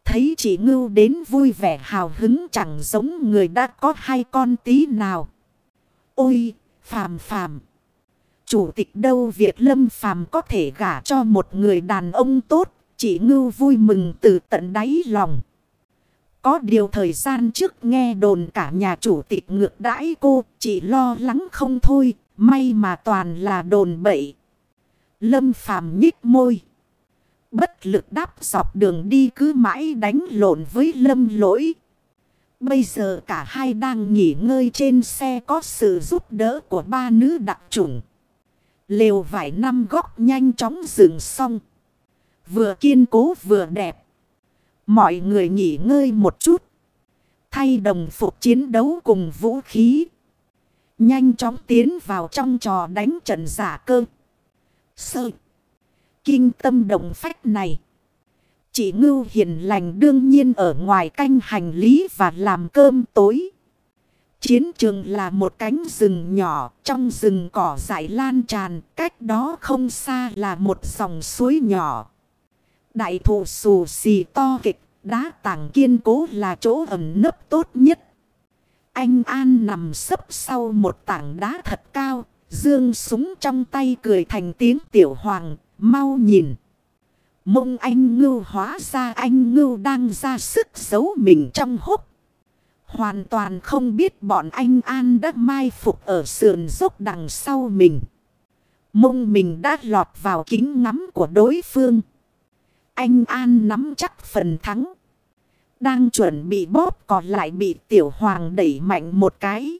Thấy chị ngưu đến vui vẻ hào hứng chẳng giống người đã có hai con tí nào. Ôi, phàm phàm. Chủ tịch đâu việc lâm phàm có thể gả cho một người đàn ông tốt. Chị ngưu vui mừng từ tận đáy lòng. Có điều thời gian trước nghe đồn cả nhà chủ tịch ngược đãi cô, chỉ lo lắng không thôi, may mà toàn là đồn bậy. Lâm phàm nhích môi. Bất lực đáp dọc đường đi cứ mãi đánh lộn với lâm lỗi. Bây giờ cả hai đang nghỉ ngơi trên xe có sự giúp đỡ của ba nữ đặc trùng. Lều vải năm góc nhanh chóng dựng xong. Vừa kiên cố vừa đẹp. Mọi người nghỉ ngơi một chút. Thay đồng phục chiến đấu cùng vũ khí. Nhanh chóng tiến vào trong trò đánh trận giả cơ. Sơ. Kinh tâm động phách này. Chị Ngưu hiền lành đương nhiên ở ngoài canh hành lý và làm cơm tối. Chiến trường là một cánh rừng nhỏ, trong rừng cỏ dại lan tràn, cách đó không xa là một dòng suối nhỏ. Đại thụ xù xì to kịch, đá tảng kiên cố là chỗ ẩn nấp tốt nhất. Anh An nằm sấp sau một tảng đá thật cao, dương súng trong tay cười thành tiếng tiểu hoàng, mau nhìn. Mông anh ngưu hóa ra anh ngưu đang ra sức giấu mình trong hốc. Hoàn toàn không biết bọn anh An đã mai phục ở sườn dốc đằng sau mình. Mông mình đã lọt vào kính ngắm của đối phương. Anh An nắm chắc phần thắng. Đang chuẩn bị bóp còn lại bị tiểu hoàng đẩy mạnh một cái.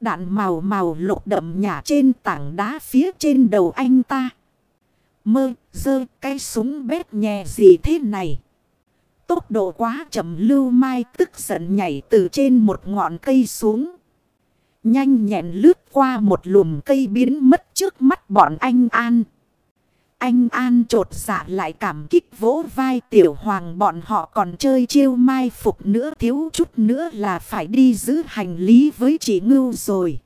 Đạn màu màu lục đậm nhả trên tảng đá phía trên đầu anh ta. Mơ, dơ, cái súng bét nhẹ gì thế này? Tốc độ quá chậm lưu mai tức giận nhảy từ trên một ngọn cây xuống. Nhanh nhẹn lướt qua một lùm cây biến mất trước mắt bọn anh An. Anh An trột dạ lại cảm kích vỗ vai tiểu hoàng bọn họ còn chơi chiêu mai phục nữa thiếu chút nữa là phải đi giữ hành lý với chị Ngưu rồi.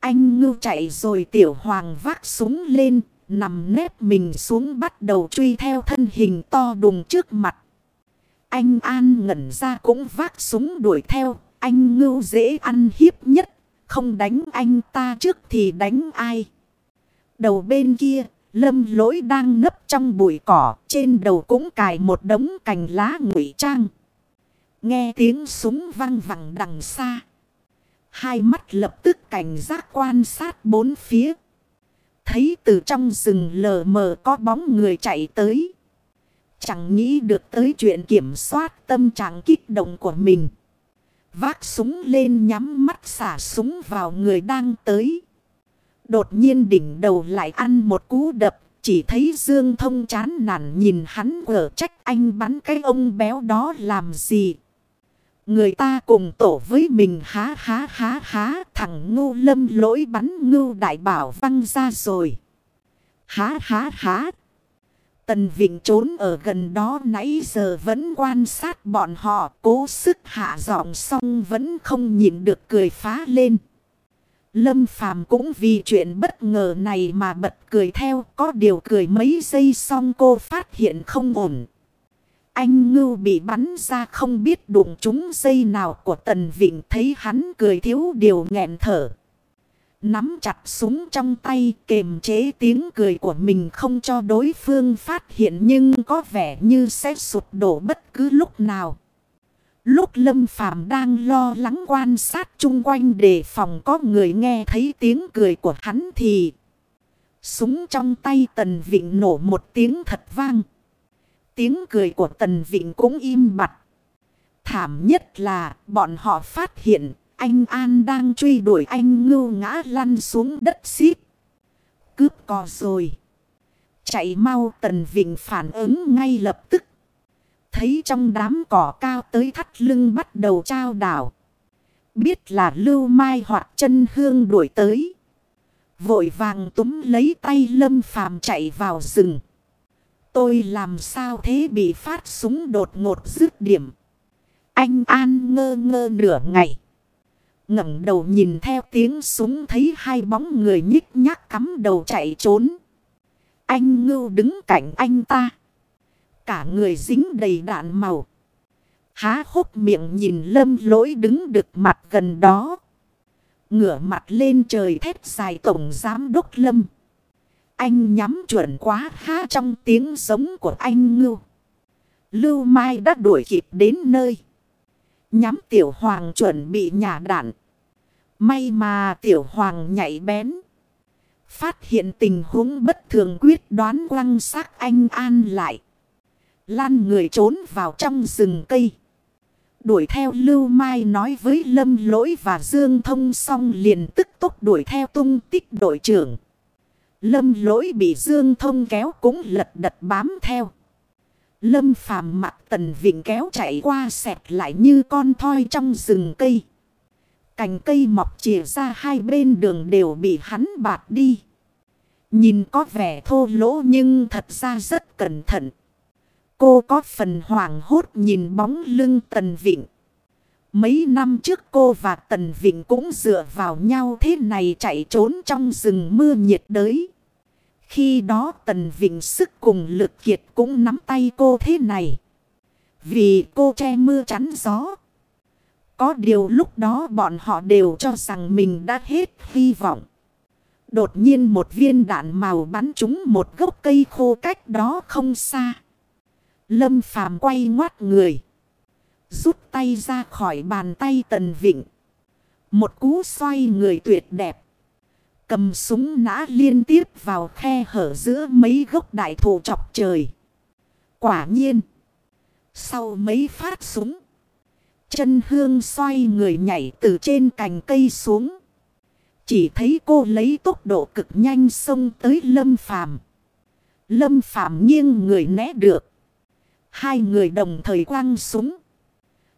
Anh Ngưu chạy rồi tiểu hoàng vác súng lên, nằm nếp mình xuống bắt đầu truy theo thân hình to đùng trước mặt. Anh An ngẩn ra cũng vác súng đuổi theo, anh Ngưu dễ ăn hiếp nhất, không đánh anh ta trước thì đánh ai. Đầu bên kia Lâm lỗi đang nấp trong bụi cỏ, trên đầu cũng cài một đống cành lá ngụy trang. Nghe tiếng súng vang vẳng đằng xa. Hai mắt lập tức cảnh giác quan sát bốn phía. Thấy từ trong rừng lờ mờ có bóng người chạy tới. Chẳng nghĩ được tới chuyện kiểm soát tâm trạng kích động của mình. Vác súng lên nhắm mắt xả súng vào người đang tới. Đột nhiên đỉnh đầu lại ăn một cú đập. Chỉ thấy Dương Thông chán nản nhìn hắn ở trách anh bắn cái ông béo đó làm gì. Người ta cùng tổ với mình há há há há, thằng ngu lâm lỗi bắn ngưu đại bảo văng ra rồi. Há há há. Tần Vịnh trốn ở gần đó nãy giờ vẫn quan sát bọn họ, cố sức hạ giọng xong vẫn không nhìn được cười phá lên. Lâm Phàm cũng vì chuyện bất ngờ này mà bật cười theo. Có điều cười mấy giây xong cô phát hiện không ổn. Anh ngưu bị bắn ra không biết đụng trúng dây nào của Tần Vịnh, thấy hắn cười thiếu điều nghẹn thở. Nắm chặt súng trong tay kềm chế tiếng cười của mình không cho đối phương phát hiện nhưng có vẻ như sẽ sụp đổ bất cứ lúc nào. Lúc Lâm Phàm đang lo lắng quan sát chung quanh để phòng có người nghe thấy tiếng cười của hắn thì... Súng trong tay Tần Vịnh nổ một tiếng thật vang. Tiếng cười của Tần Vịnh cũng im bặt. Thảm nhất là bọn họ phát hiện anh An đang truy đuổi anh ngưu ngã lăn xuống đất xít. Cướp cò rồi. Chạy mau Tần Vịnh phản ứng ngay lập tức. Thấy trong đám cỏ cao tới thắt lưng bắt đầu trao đảo. Biết là lưu mai hoặc chân hương đuổi tới. Vội vàng túm lấy tay lâm phàm chạy vào rừng. Tôi làm sao thế bị phát súng đột ngột dứt điểm. Anh An ngơ ngơ nửa ngày ngẩng đầu nhìn theo tiếng súng thấy hai bóng người nhích nhác cắm đầu chạy trốn. Anh ngưu đứng cạnh anh ta. Cả người dính đầy đạn màu. Há hốc miệng nhìn lâm lỗi đứng được mặt gần đó. Ngửa mặt lên trời thét dài tổng giám đốc lâm. Anh nhắm chuẩn quá há trong tiếng giống của anh ngưu. Lưu Mai đã đuổi kịp đến nơi. Nhắm tiểu hoàng chuẩn bị nhả đạn. May mà tiểu hoàng nhảy bén. Phát hiện tình huống bất thường quyết đoán quăng xác anh an lại. Lan người trốn vào trong rừng cây. Đuổi theo Lưu Mai nói với Lâm Lỗi và Dương Thông xong liền tức tốc đuổi theo tung tích đội trưởng. Lâm Lỗi bị Dương Thông kéo cũng lật đật bám theo. Lâm Phàm mặt tần vịnh kéo chạy qua xẹt lại như con thoi trong rừng cây. Cành cây mọc chìa ra hai bên đường đều bị hắn bạt đi. Nhìn có vẻ thô lỗ nhưng thật ra rất cẩn thận. Cô có phần hoảng hốt nhìn bóng lưng Tần Vịnh. Mấy năm trước cô và Tần Vịnh cũng dựa vào nhau thế này chạy trốn trong rừng mưa nhiệt đới. Khi đó Tần Vịnh sức cùng lực kiệt cũng nắm tay cô thế này. Vì cô che mưa chắn gió. Có điều lúc đó bọn họ đều cho rằng mình đã hết hy vọng. Đột nhiên một viên đạn màu bắn trúng một gốc cây khô cách đó không xa. Lâm Phàm quay ngoắt người. Rút tay ra khỏi bàn tay Tần Vịnh. Một cú xoay người tuyệt đẹp. Cầm súng nã liên tiếp vào khe hở giữa mấy gốc đại thụ chọc trời. Quả nhiên. Sau mấy phát súng. Chân hương xoay người nhảy từ trên cành cây xuống. Chỉ thấy cô lấy tốc độ cực nhanh xông tới lâm phàm. Lâm phàm nghiêng người né được. Hai người đồng thời quăng súng.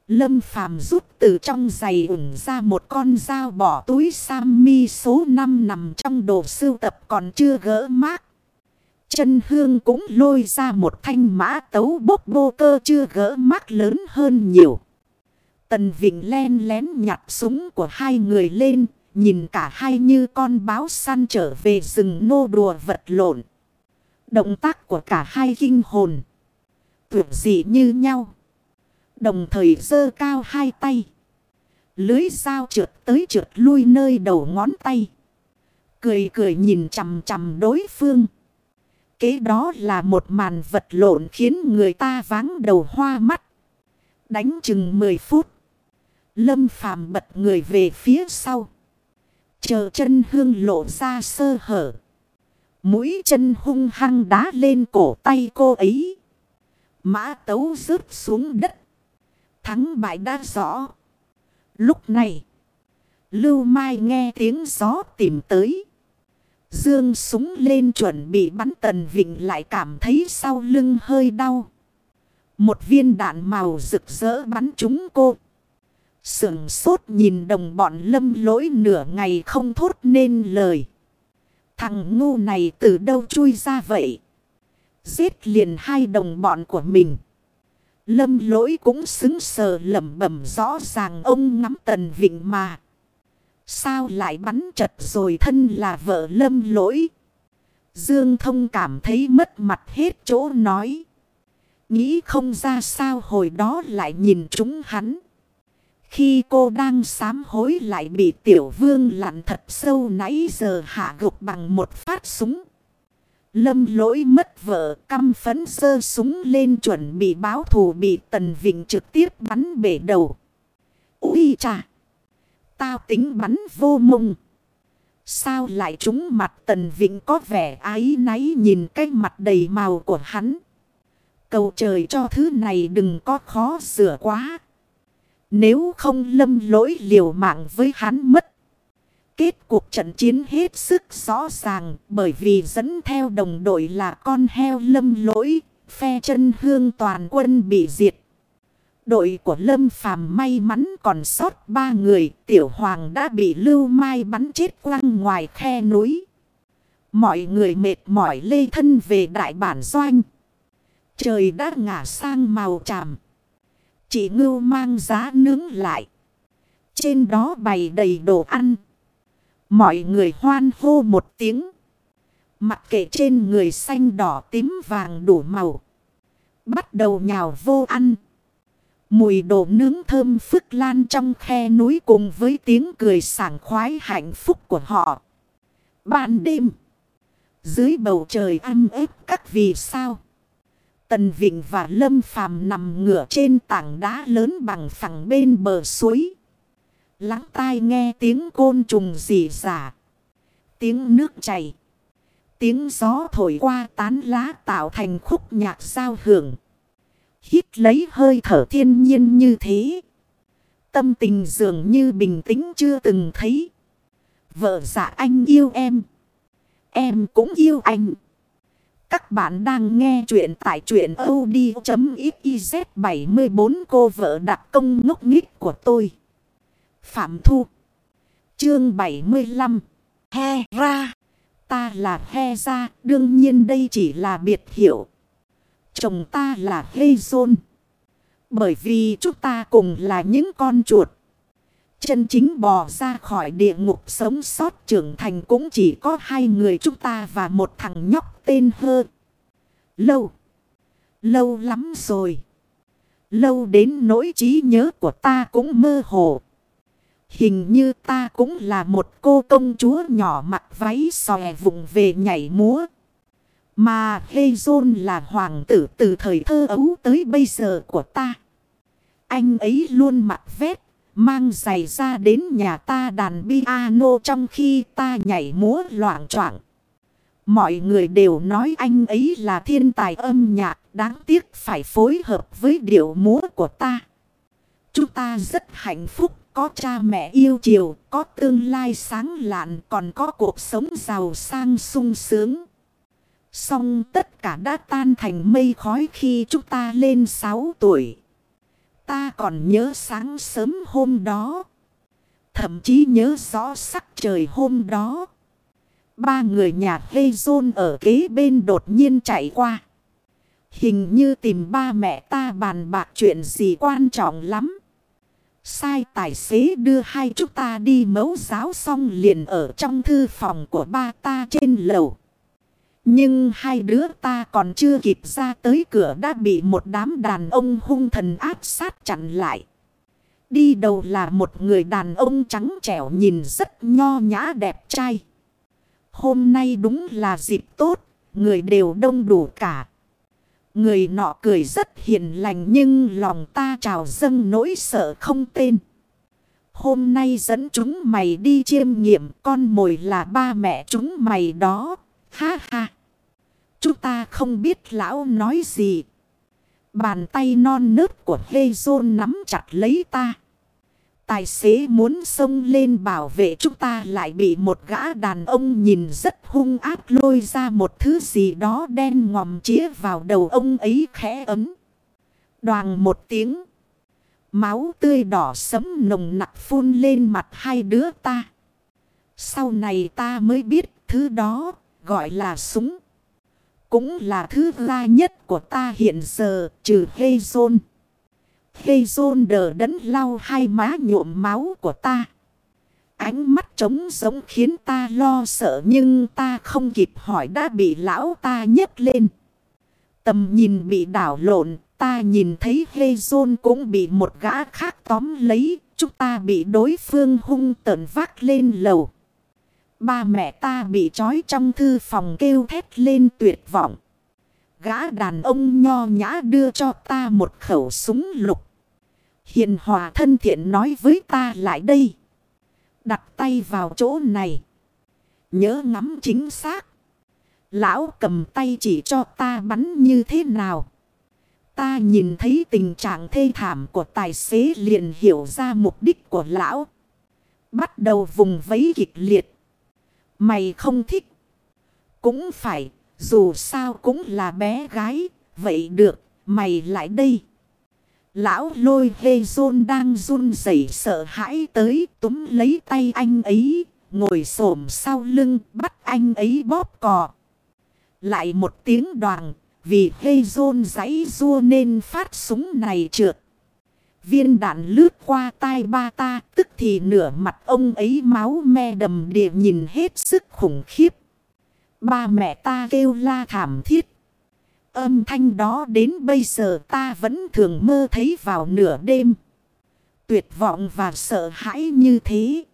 Lâm Phàm rút từ trong giày ủng ra một con dao bỏ túi Sammy số 5 nằm trong đồ sưu tập còn chưa gỡ mát. Chân hương cũng lôi ra một thanh mã tấu bốc bô cơ chưa gỡ mát lớn hơn nhiều. Tần Vịnh len lén nhặt súng của hai người lên, nhìn cả hai như con báo săn trở về rừng nô đùa vật lộn. Động tác của cả hai kinh hồn. Tuyệt dị như nhau. Đồng thời dơ cao hai tay. Lưới sao trượt tới trượt lui nơi đầu ngón tay. Cười cười nhìn chằm chằm đối phương. Kế đó là một màn vật lộn khiến người ta váng đầu hoa mắt. Đánh chừng 10 phút. Lâm phàm bật người về phía sau. Chờ chân hương lộ ra sơ hở. Mũi chân hung hăng đá lên cổ tay cô ấy. Mã tấu rớt xuống đất. Thắng bại đã rõ. Lúc này. Lưu Mai nghe tiếng gió tìm tới. Dương súng lên chuẩn bị bắn tần vịnh lại cảm thấy sau lưng hơi đau. Một viên đạn màu rực rỡ bắn trúng cô. Sưởng sốt nhìn đồng bọn lâm lỗi nửa ngày không thốt nên lời. Thằng ngu này từ đâu chui ra vậy? Giết liền hai đồng bọn của mình. Lâm lỗi cũng xứng sờ lẩm bẩm rõ ràng ông ngắm tần vịnh mà. Sao lại bắn chật rồi thân là vợ lâm lỗi. Dương thông cảm thấy mất mặt hết chỗ nói. Nghĩ không ra sao hồi đó lại nhìn chúng hắn. Khi cô đang sám hối lại bị tiểu vương lặn thật sâu nãy giờ hạ gục bằng một phát súng. Lâm lỗi mất vợ, căm phấn sơ súng lên chuẩn bị báo thù bị Tần Vịnh trực tiếp bắn bể đầu. Úi chà! Tao tính bắn vô mông. Sao lại trúng mặt Tần Vịnh có vẻ ái náy nhìn cái mặt đầy màu của hắn. Cầu trời cho thứ này đừng có khó sửa quá. Nếu không lâm lỗi liều mạng với hắn mất. Kết cuộc trận chiến hết sức rõ ràng bởi vì dẫn theo đồng đội là con heo lâm lỗi, phe chân hương toàn quân bị diệt. Đội của Lâm Phàm may mắn còn sót ba người, Tiểu Hoàng đã bị Lưu Mai bắn chết quăng ngoài khe núi. Mọi người mệt mỏi lê thân về đại bản doanh. Trời đã ngả sang màu tràm. Chị ngưu mang giá nướng lại. Trên đó bày đầy đồ ăn. Mọi người hoan hô một tiếng. Mặc kệ trên người xanh đỏ tím vàng đủ màu. Bắt đầu nhào vô ăn. Mùi đồ nướng thơm phức lan trong khe núi cùng với tiếng cười sảng khoái hạnh phúc của họ. Ban đêm. Dưới bầu trời âm ếp các vì sao. Tần Vịnh và Lâm Phàm nằm ngửa trên tảng đá lớn bằng phẳng bên bờ suối. Lắng tai nghe tiếng côn trùng rỉ rả. Tiếng nước chảy. Tiếng gió thổi qua tán lá tạo thành khúc nhạc giao hưởng. Hít lấy hơi thở thiên nhiên như thế. Tâm tình dường như bình tĩnh chưa từng thấy. Vợ giả anh yêu em. Em cũng yêu anh. Các bạn đang nghe chuyện tại chuyện od.xyz 74 cô vợ đặc công ngốc nghích của tôi. Phạm Thu Chương 75 He ra Ta là He ra, đương nhiên đây chỉ là biệt hiệu. Chồng ta là He Zôn. Bởi vì chúng ta cùng là những con chuột. Chân chính bò ra khỏi địa ngục sống sót trưởng thành cũng chỉ có hai người chúng ta và một thằng nhóc tên Hơ. Lâu. Lâu lắm rồi. Lâu đến nỗi trí nhớ của ta cũng mơ hồ. Hình như ta cũng là một cô công chúa nhỏ mặc váy xòe vùng về nhảy múa. Mà Hezon là hoàng tử từ thời thơ ấu tới bây giờ của ta. Anh ấy luôn mặc vét, mang giày ra đến nhà ta đàn piano trong khi ta nhảy múa loạn troảng. Mọi người đều nói anh ấy là thiên tài âm nhạc, đáng tiếc phải phối hợp với điệu múa của ta. Chúng ta rất hạnh phúc, có cha mẹ yêu chiều, có tương lai sáng lạn, còn có cuộc sống giàu sang sung sướng. Xong tất cả đã tan thành mây khói khi chúng ta lên 6 tuổi. Ta còn nhớ sáng sớm hôm đó. Thậm chí nhớ rõ sắc trời hôm đó. Ba người nhà Hê Dôn ở kế bên đột nhiên chạy qua. Hình như tìm ba mẹ ta bàn bạc chuyện gì quan trọng lắm. Sai tài xế đưa hai chúng ta đi mẫu giáo xong liền ở trong thư phòng của ba ta trên lầu. Nhưng hai đứa ta còn chưa kịp ra tới cửa đã bị một đám đàn ông hung thần áp sát chặn lại. Đi đầu là một người đàn ông trắng trẻo nhìn rất nho nhã đẹp trai. Hôm nay đúng là dịp tốt, người đều đông đủ cả. Người nọ cười rất hiền lành nhưng lòng ta trào dâng nỗi sợ không tên. Hôm nay dẫn chúng mày đi chiêm nghiệm, con mồi là ba mẹ chúng mày đó. Ha ha. Chúng ta không biết lão nói gì. Bàn tay non nớt của Hê Dôn nắm chặt lấy ta. Tài xế muốn xông lên bảo vệ chúng ta lại bị một gã đàn ông nhìn rất hung ác lôi ra một thứ gì đó đen ngòm chĩa vào đầu ông ấy khẽ ấm. Đoàn một tiếng. Máu tươi đỏ sấm nồng nặc phun lên mặt hai đứa ta. Sau này ta mới biết thứ đó gọi là súng. Cũng là thứ la nhất của ta hiện giờ, trừ hê zôn. Hê rôn đờ đẫn lau hai má nhuộm máu của ta. Ánh mắt trống giống khiến ta lo sợ nhưng ta không kịp hỏi đã bị lão ta nhấc lên. Tầm nhìn bị đảo lộn, ta nhìn thấy Hê Dôn cũng bị một gã khác tóm lấy, chúng ta bị đối phương hung tợn vác lên lầu. Ba mẹ ta bị trói trong thư phòng kêu thét lên tuyệt vọng. Gã đàn ông nho nhã đưa cho ta một khẩu súng lục. Hiền hòa thân thiện nói với ta lại đây. Đặt tay vào chỗ này. Nhớ ngắm chính xác. Lão cầm tay chỉ cho ta bắn như thế nào. Ta nhìn thấy tình trạng thê thảm của tài xế liền hiểu ra mục đích của lão. Bắt đầu vùng vấy kịch liệt. Mày không thích. Cũng phải, dù sao cũng là bé gái. Vậy được, mày lại đây. Lão lôi hê rôn đang run rẩy sợ hãi tới túm lấy tay anh ấy, ngồi xổm sau lưng bắt anh ấy bóp cò. Lại một tiếng đoàn, vì hê rôn giấy rua nên phát súng này trượt. Viên đạn lướt qua tai ba ta, tức thì nửa mặt ông ấy máu me đầm đìa nhìn hết sức khủng khiếp. Ba mẹ ta kêu la thảm thiết. Âm thanh đó đến bây giờ ta vẫn thường mơ thấy vào nửa đêm. Tuyệt vọng và sợ hãi như thế.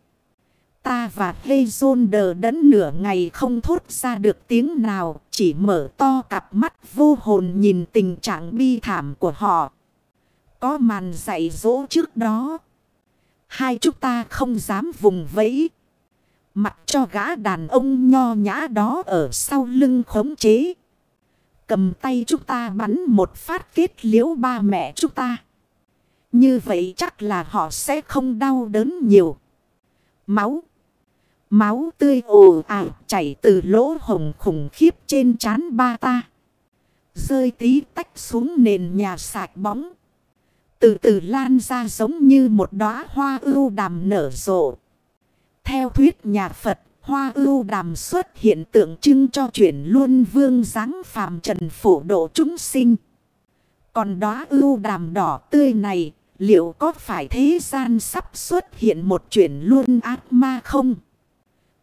Ta và Hezon đờ đẫn nửa ngày không thốt ra được tiếng nào. Chỉ mở to cặp mắt vô hồn nhìn tình trạng bi thảm của họ. Có màn dạy dỗ trước đó. Hai chúng ta không dám vùng vẫy. Mặc cho gã đàn ông nho nhã đó ở sau lưng khống chế. Cầm tay chúng ta bắn một phát kết liễu ba mẹ chúng ta. Như vậy chắc là họ sẽ không đau đớn nhiều. Máu. Máu tươi ồ ạt chảy từ lỗ hồng khủng khiếp trên trán ba ta. Rơi tí tách xuống nền nhà sạch bóng. Từ từ lan ra giống như một đóa hoa ưu đàm nở rộ. Theo thuyết nhà Phật, hoa ưu đàm xuất hiện tượng trưng cho chuyển luôn vương dáng phàm trần phổ độ chúng sinh. Còn đó ưu đàm đỏ tươi này, liệu có phải thế gian sắp xuất hiện một chuyển luôn ác ma không?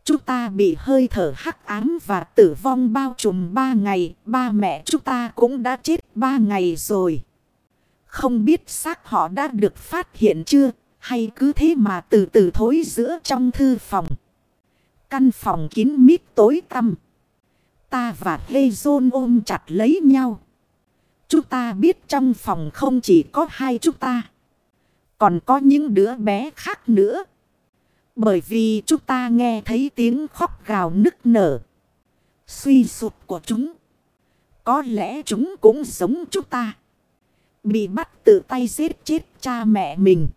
Chúng ta bị hơi thở hắc ám và tử vong bao trùm ba ngày, ba mẹ chúng ta cũng đã chết ba ngày rồi. Không biết xác họ đã được phát hiện chưa, hay cứ thế mà từ từ thối giữa trong thư phòng. Căn phòng kín mít tối tăm. Ta và Lê Dôn ôm chặt lấy nhau. Chúng ta biết trong phòng không chỉ có hai chúng ta. Còn có những đứa bé khác nữa. Bởi vì chúng ta nghe thấy tiếng khóc gào nức nở. Suy sụp của chúng. Có lẽ chúng cũng giống chúng ta. Bị bắt tự tay giết chết cha mẹ mình.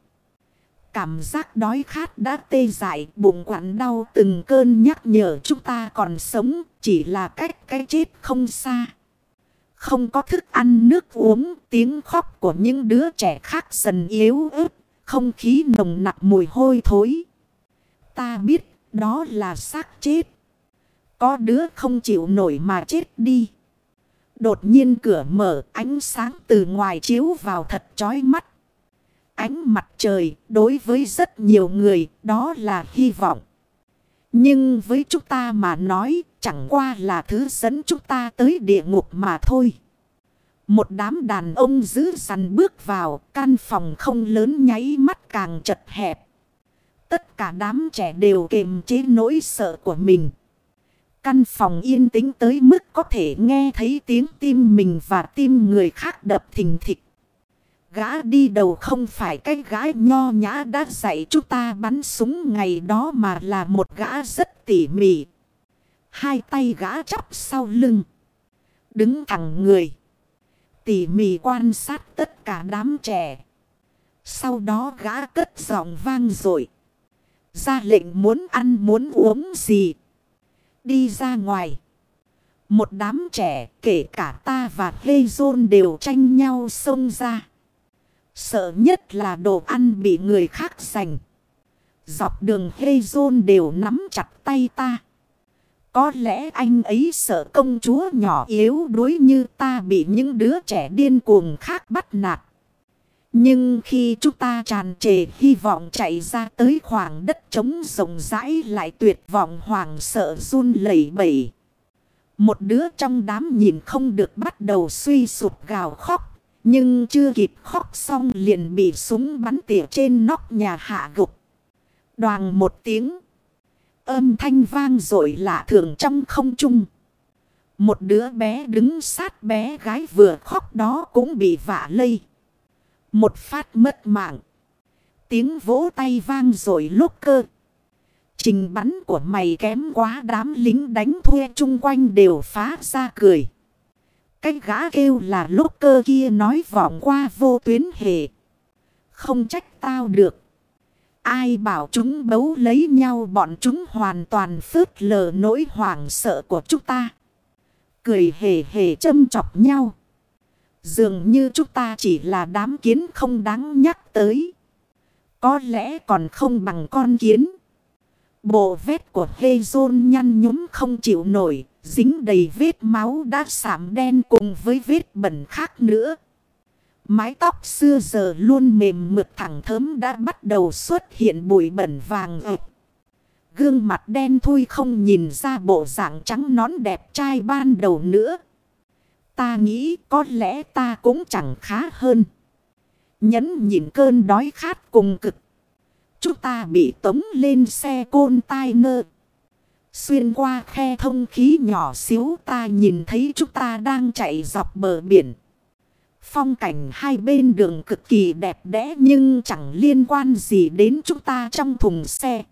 Cảm giác đói khát đã tê dại, bụng quặn đau, từng cơn nhắc nhở chúng ta còn sống, chỉ là cách cái chết không xa. Không có thức ăn, nước uống, tiếng khóc của những đứa trẻ khác dần yếu ớt, không khí nồng nặc mùi hôi thối. Ta biết, đó là xác chết. Có đứa không chịu nổi mà chết đi. Đột nhiên cửa mở, ánh sáng từ ngoài chiếu vào thật chói mắt. Ánh mặt trời đối với rất nhiều người đó là hy vọng. Nhưng với chúng ta mà nói chẳng qua là thứ dẫn chúng ta tới địa ngục mà thôi. Một đám đàn ông giữ săn bước vào, căn phòng không lớn nháy mắt càng chật hẹp. Tất cả đám trẻ đều kềm chế nỗi sợ của mình. Căn phòng yên tĩnh tới mức có thể nghe thấy tiếng tim mình và tim người khác đập thình thịch. Gã đi đầu không phải cái gã nho nhã đã dạy chúng ta bắn súng ngày đó mà là một gã rất tỉ mỉ. Hai tay gã chắp sau lưng. Đứng thẳng người. Tỉ mỉ quan sát tất cả đám trẻ. Sau đó gã cất giọng vang rồi. Ra lệnh muốn ăn muốn uống gì. Đi ra ngoài. Một đám trẻ, kể cả ta và Hê Dôn đều tranh nhau xông ra. Sợ nhất là đồ ăn bị người khác giành. Dọc đường Hê đều nắm chặt tay ta. Có lẽ anh ấy sợ công chúa nhỏ yếu đuối như ta bị những đứa trẻ điên cuồng khác bắt nạt. Nhưng khi chúng ta tràn trề hy vọng chạy ra tới khoảng đất trống rộng rãi lại tuyệt vọng hoảng sợ run lẩy bẩy. Một đứa trong đám nhìn không được bắt đầu suy sụp gào khóc. Nhưng chưa kịp khóc xong liền bị súng bắn tỉa trên nóc nhà hạ gục. Đoàn một tiếng. Âm thanh vang rồi lạ thường trong không trung. Một đứa bé đứng sát bé gái vừa khóc đó cũng bị vạ lây. Một phát mất mạng. Tiếng vỗ tay vang rồi lúc cơ. Trình bắn của mày kém quá đám lính đánh thuê chung quanh đều phá ra cười. Cái gã kêu là lúc cơ kia nói vọng qua vô tuyến hệ. Không trách tao được. Ai bảo chúng bấu lấy nhau bọn chúng hoàn toàn phớt lờ nỗi hoảng sợ của chúng ta. Cười hề hề châm chọc nhau. Dường như chúng ta chỉ là đám kiến không đáng nhắc tới. Có lẽ còn không bằng con kiến. Bộ vết của Hezon nhăn nhúm không chịu nổi, dính đầy vết máu đã sạm đen cùng với vết bẩn khác nữa. Mái tóc xưa giờ luôn mềm mượt thẳng thớm đã bắt đầu xuất hiện bụi bẩn vàng ợp. Gương mặt đen thui không nhìn ra bộ dạng trắng nón đẹp trai ban đầu nữa. Ta nghĩ có lẽ ta cũng chẳng khá hơn. Nhấn nhịn cơn đói khát cùng cực. Chúng ta bị tống lên xe côn tai nơ. Xuyên qua khe thông khí nhỏ xíu ta nhìn thấy chúng ta đang chạy dọc bờ biển. Phong cảnh hai bên đường cực kỳ đẹp đẽ nhưng chẳng liên quan gì đến chúng ta trong thùng xe.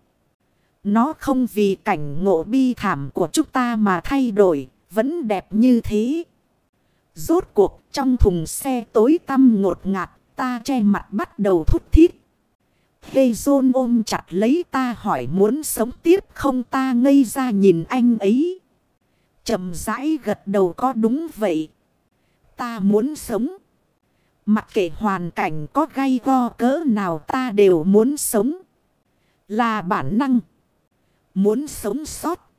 Nó không vì cảnh ngộ bi thảm của chúng ta mà thay đổi, vẫn đẹp như thế. Rốt cuộc trong thùng xe tối tăm ngột ngạt, ta che mặt bắt đầu thút thít. Hê Dôn ôm chặt lấy ta hỏi muốn sống tiếp không ta ngây ra nhìn anh ấy. chậm rãi gật đầu, có đúng vậy. Ta muốn sống. Mặc kệ hoàn cảnh có gay go cỡ nào, ta đều muốn sống. Là bản năng. Muốn sống sót.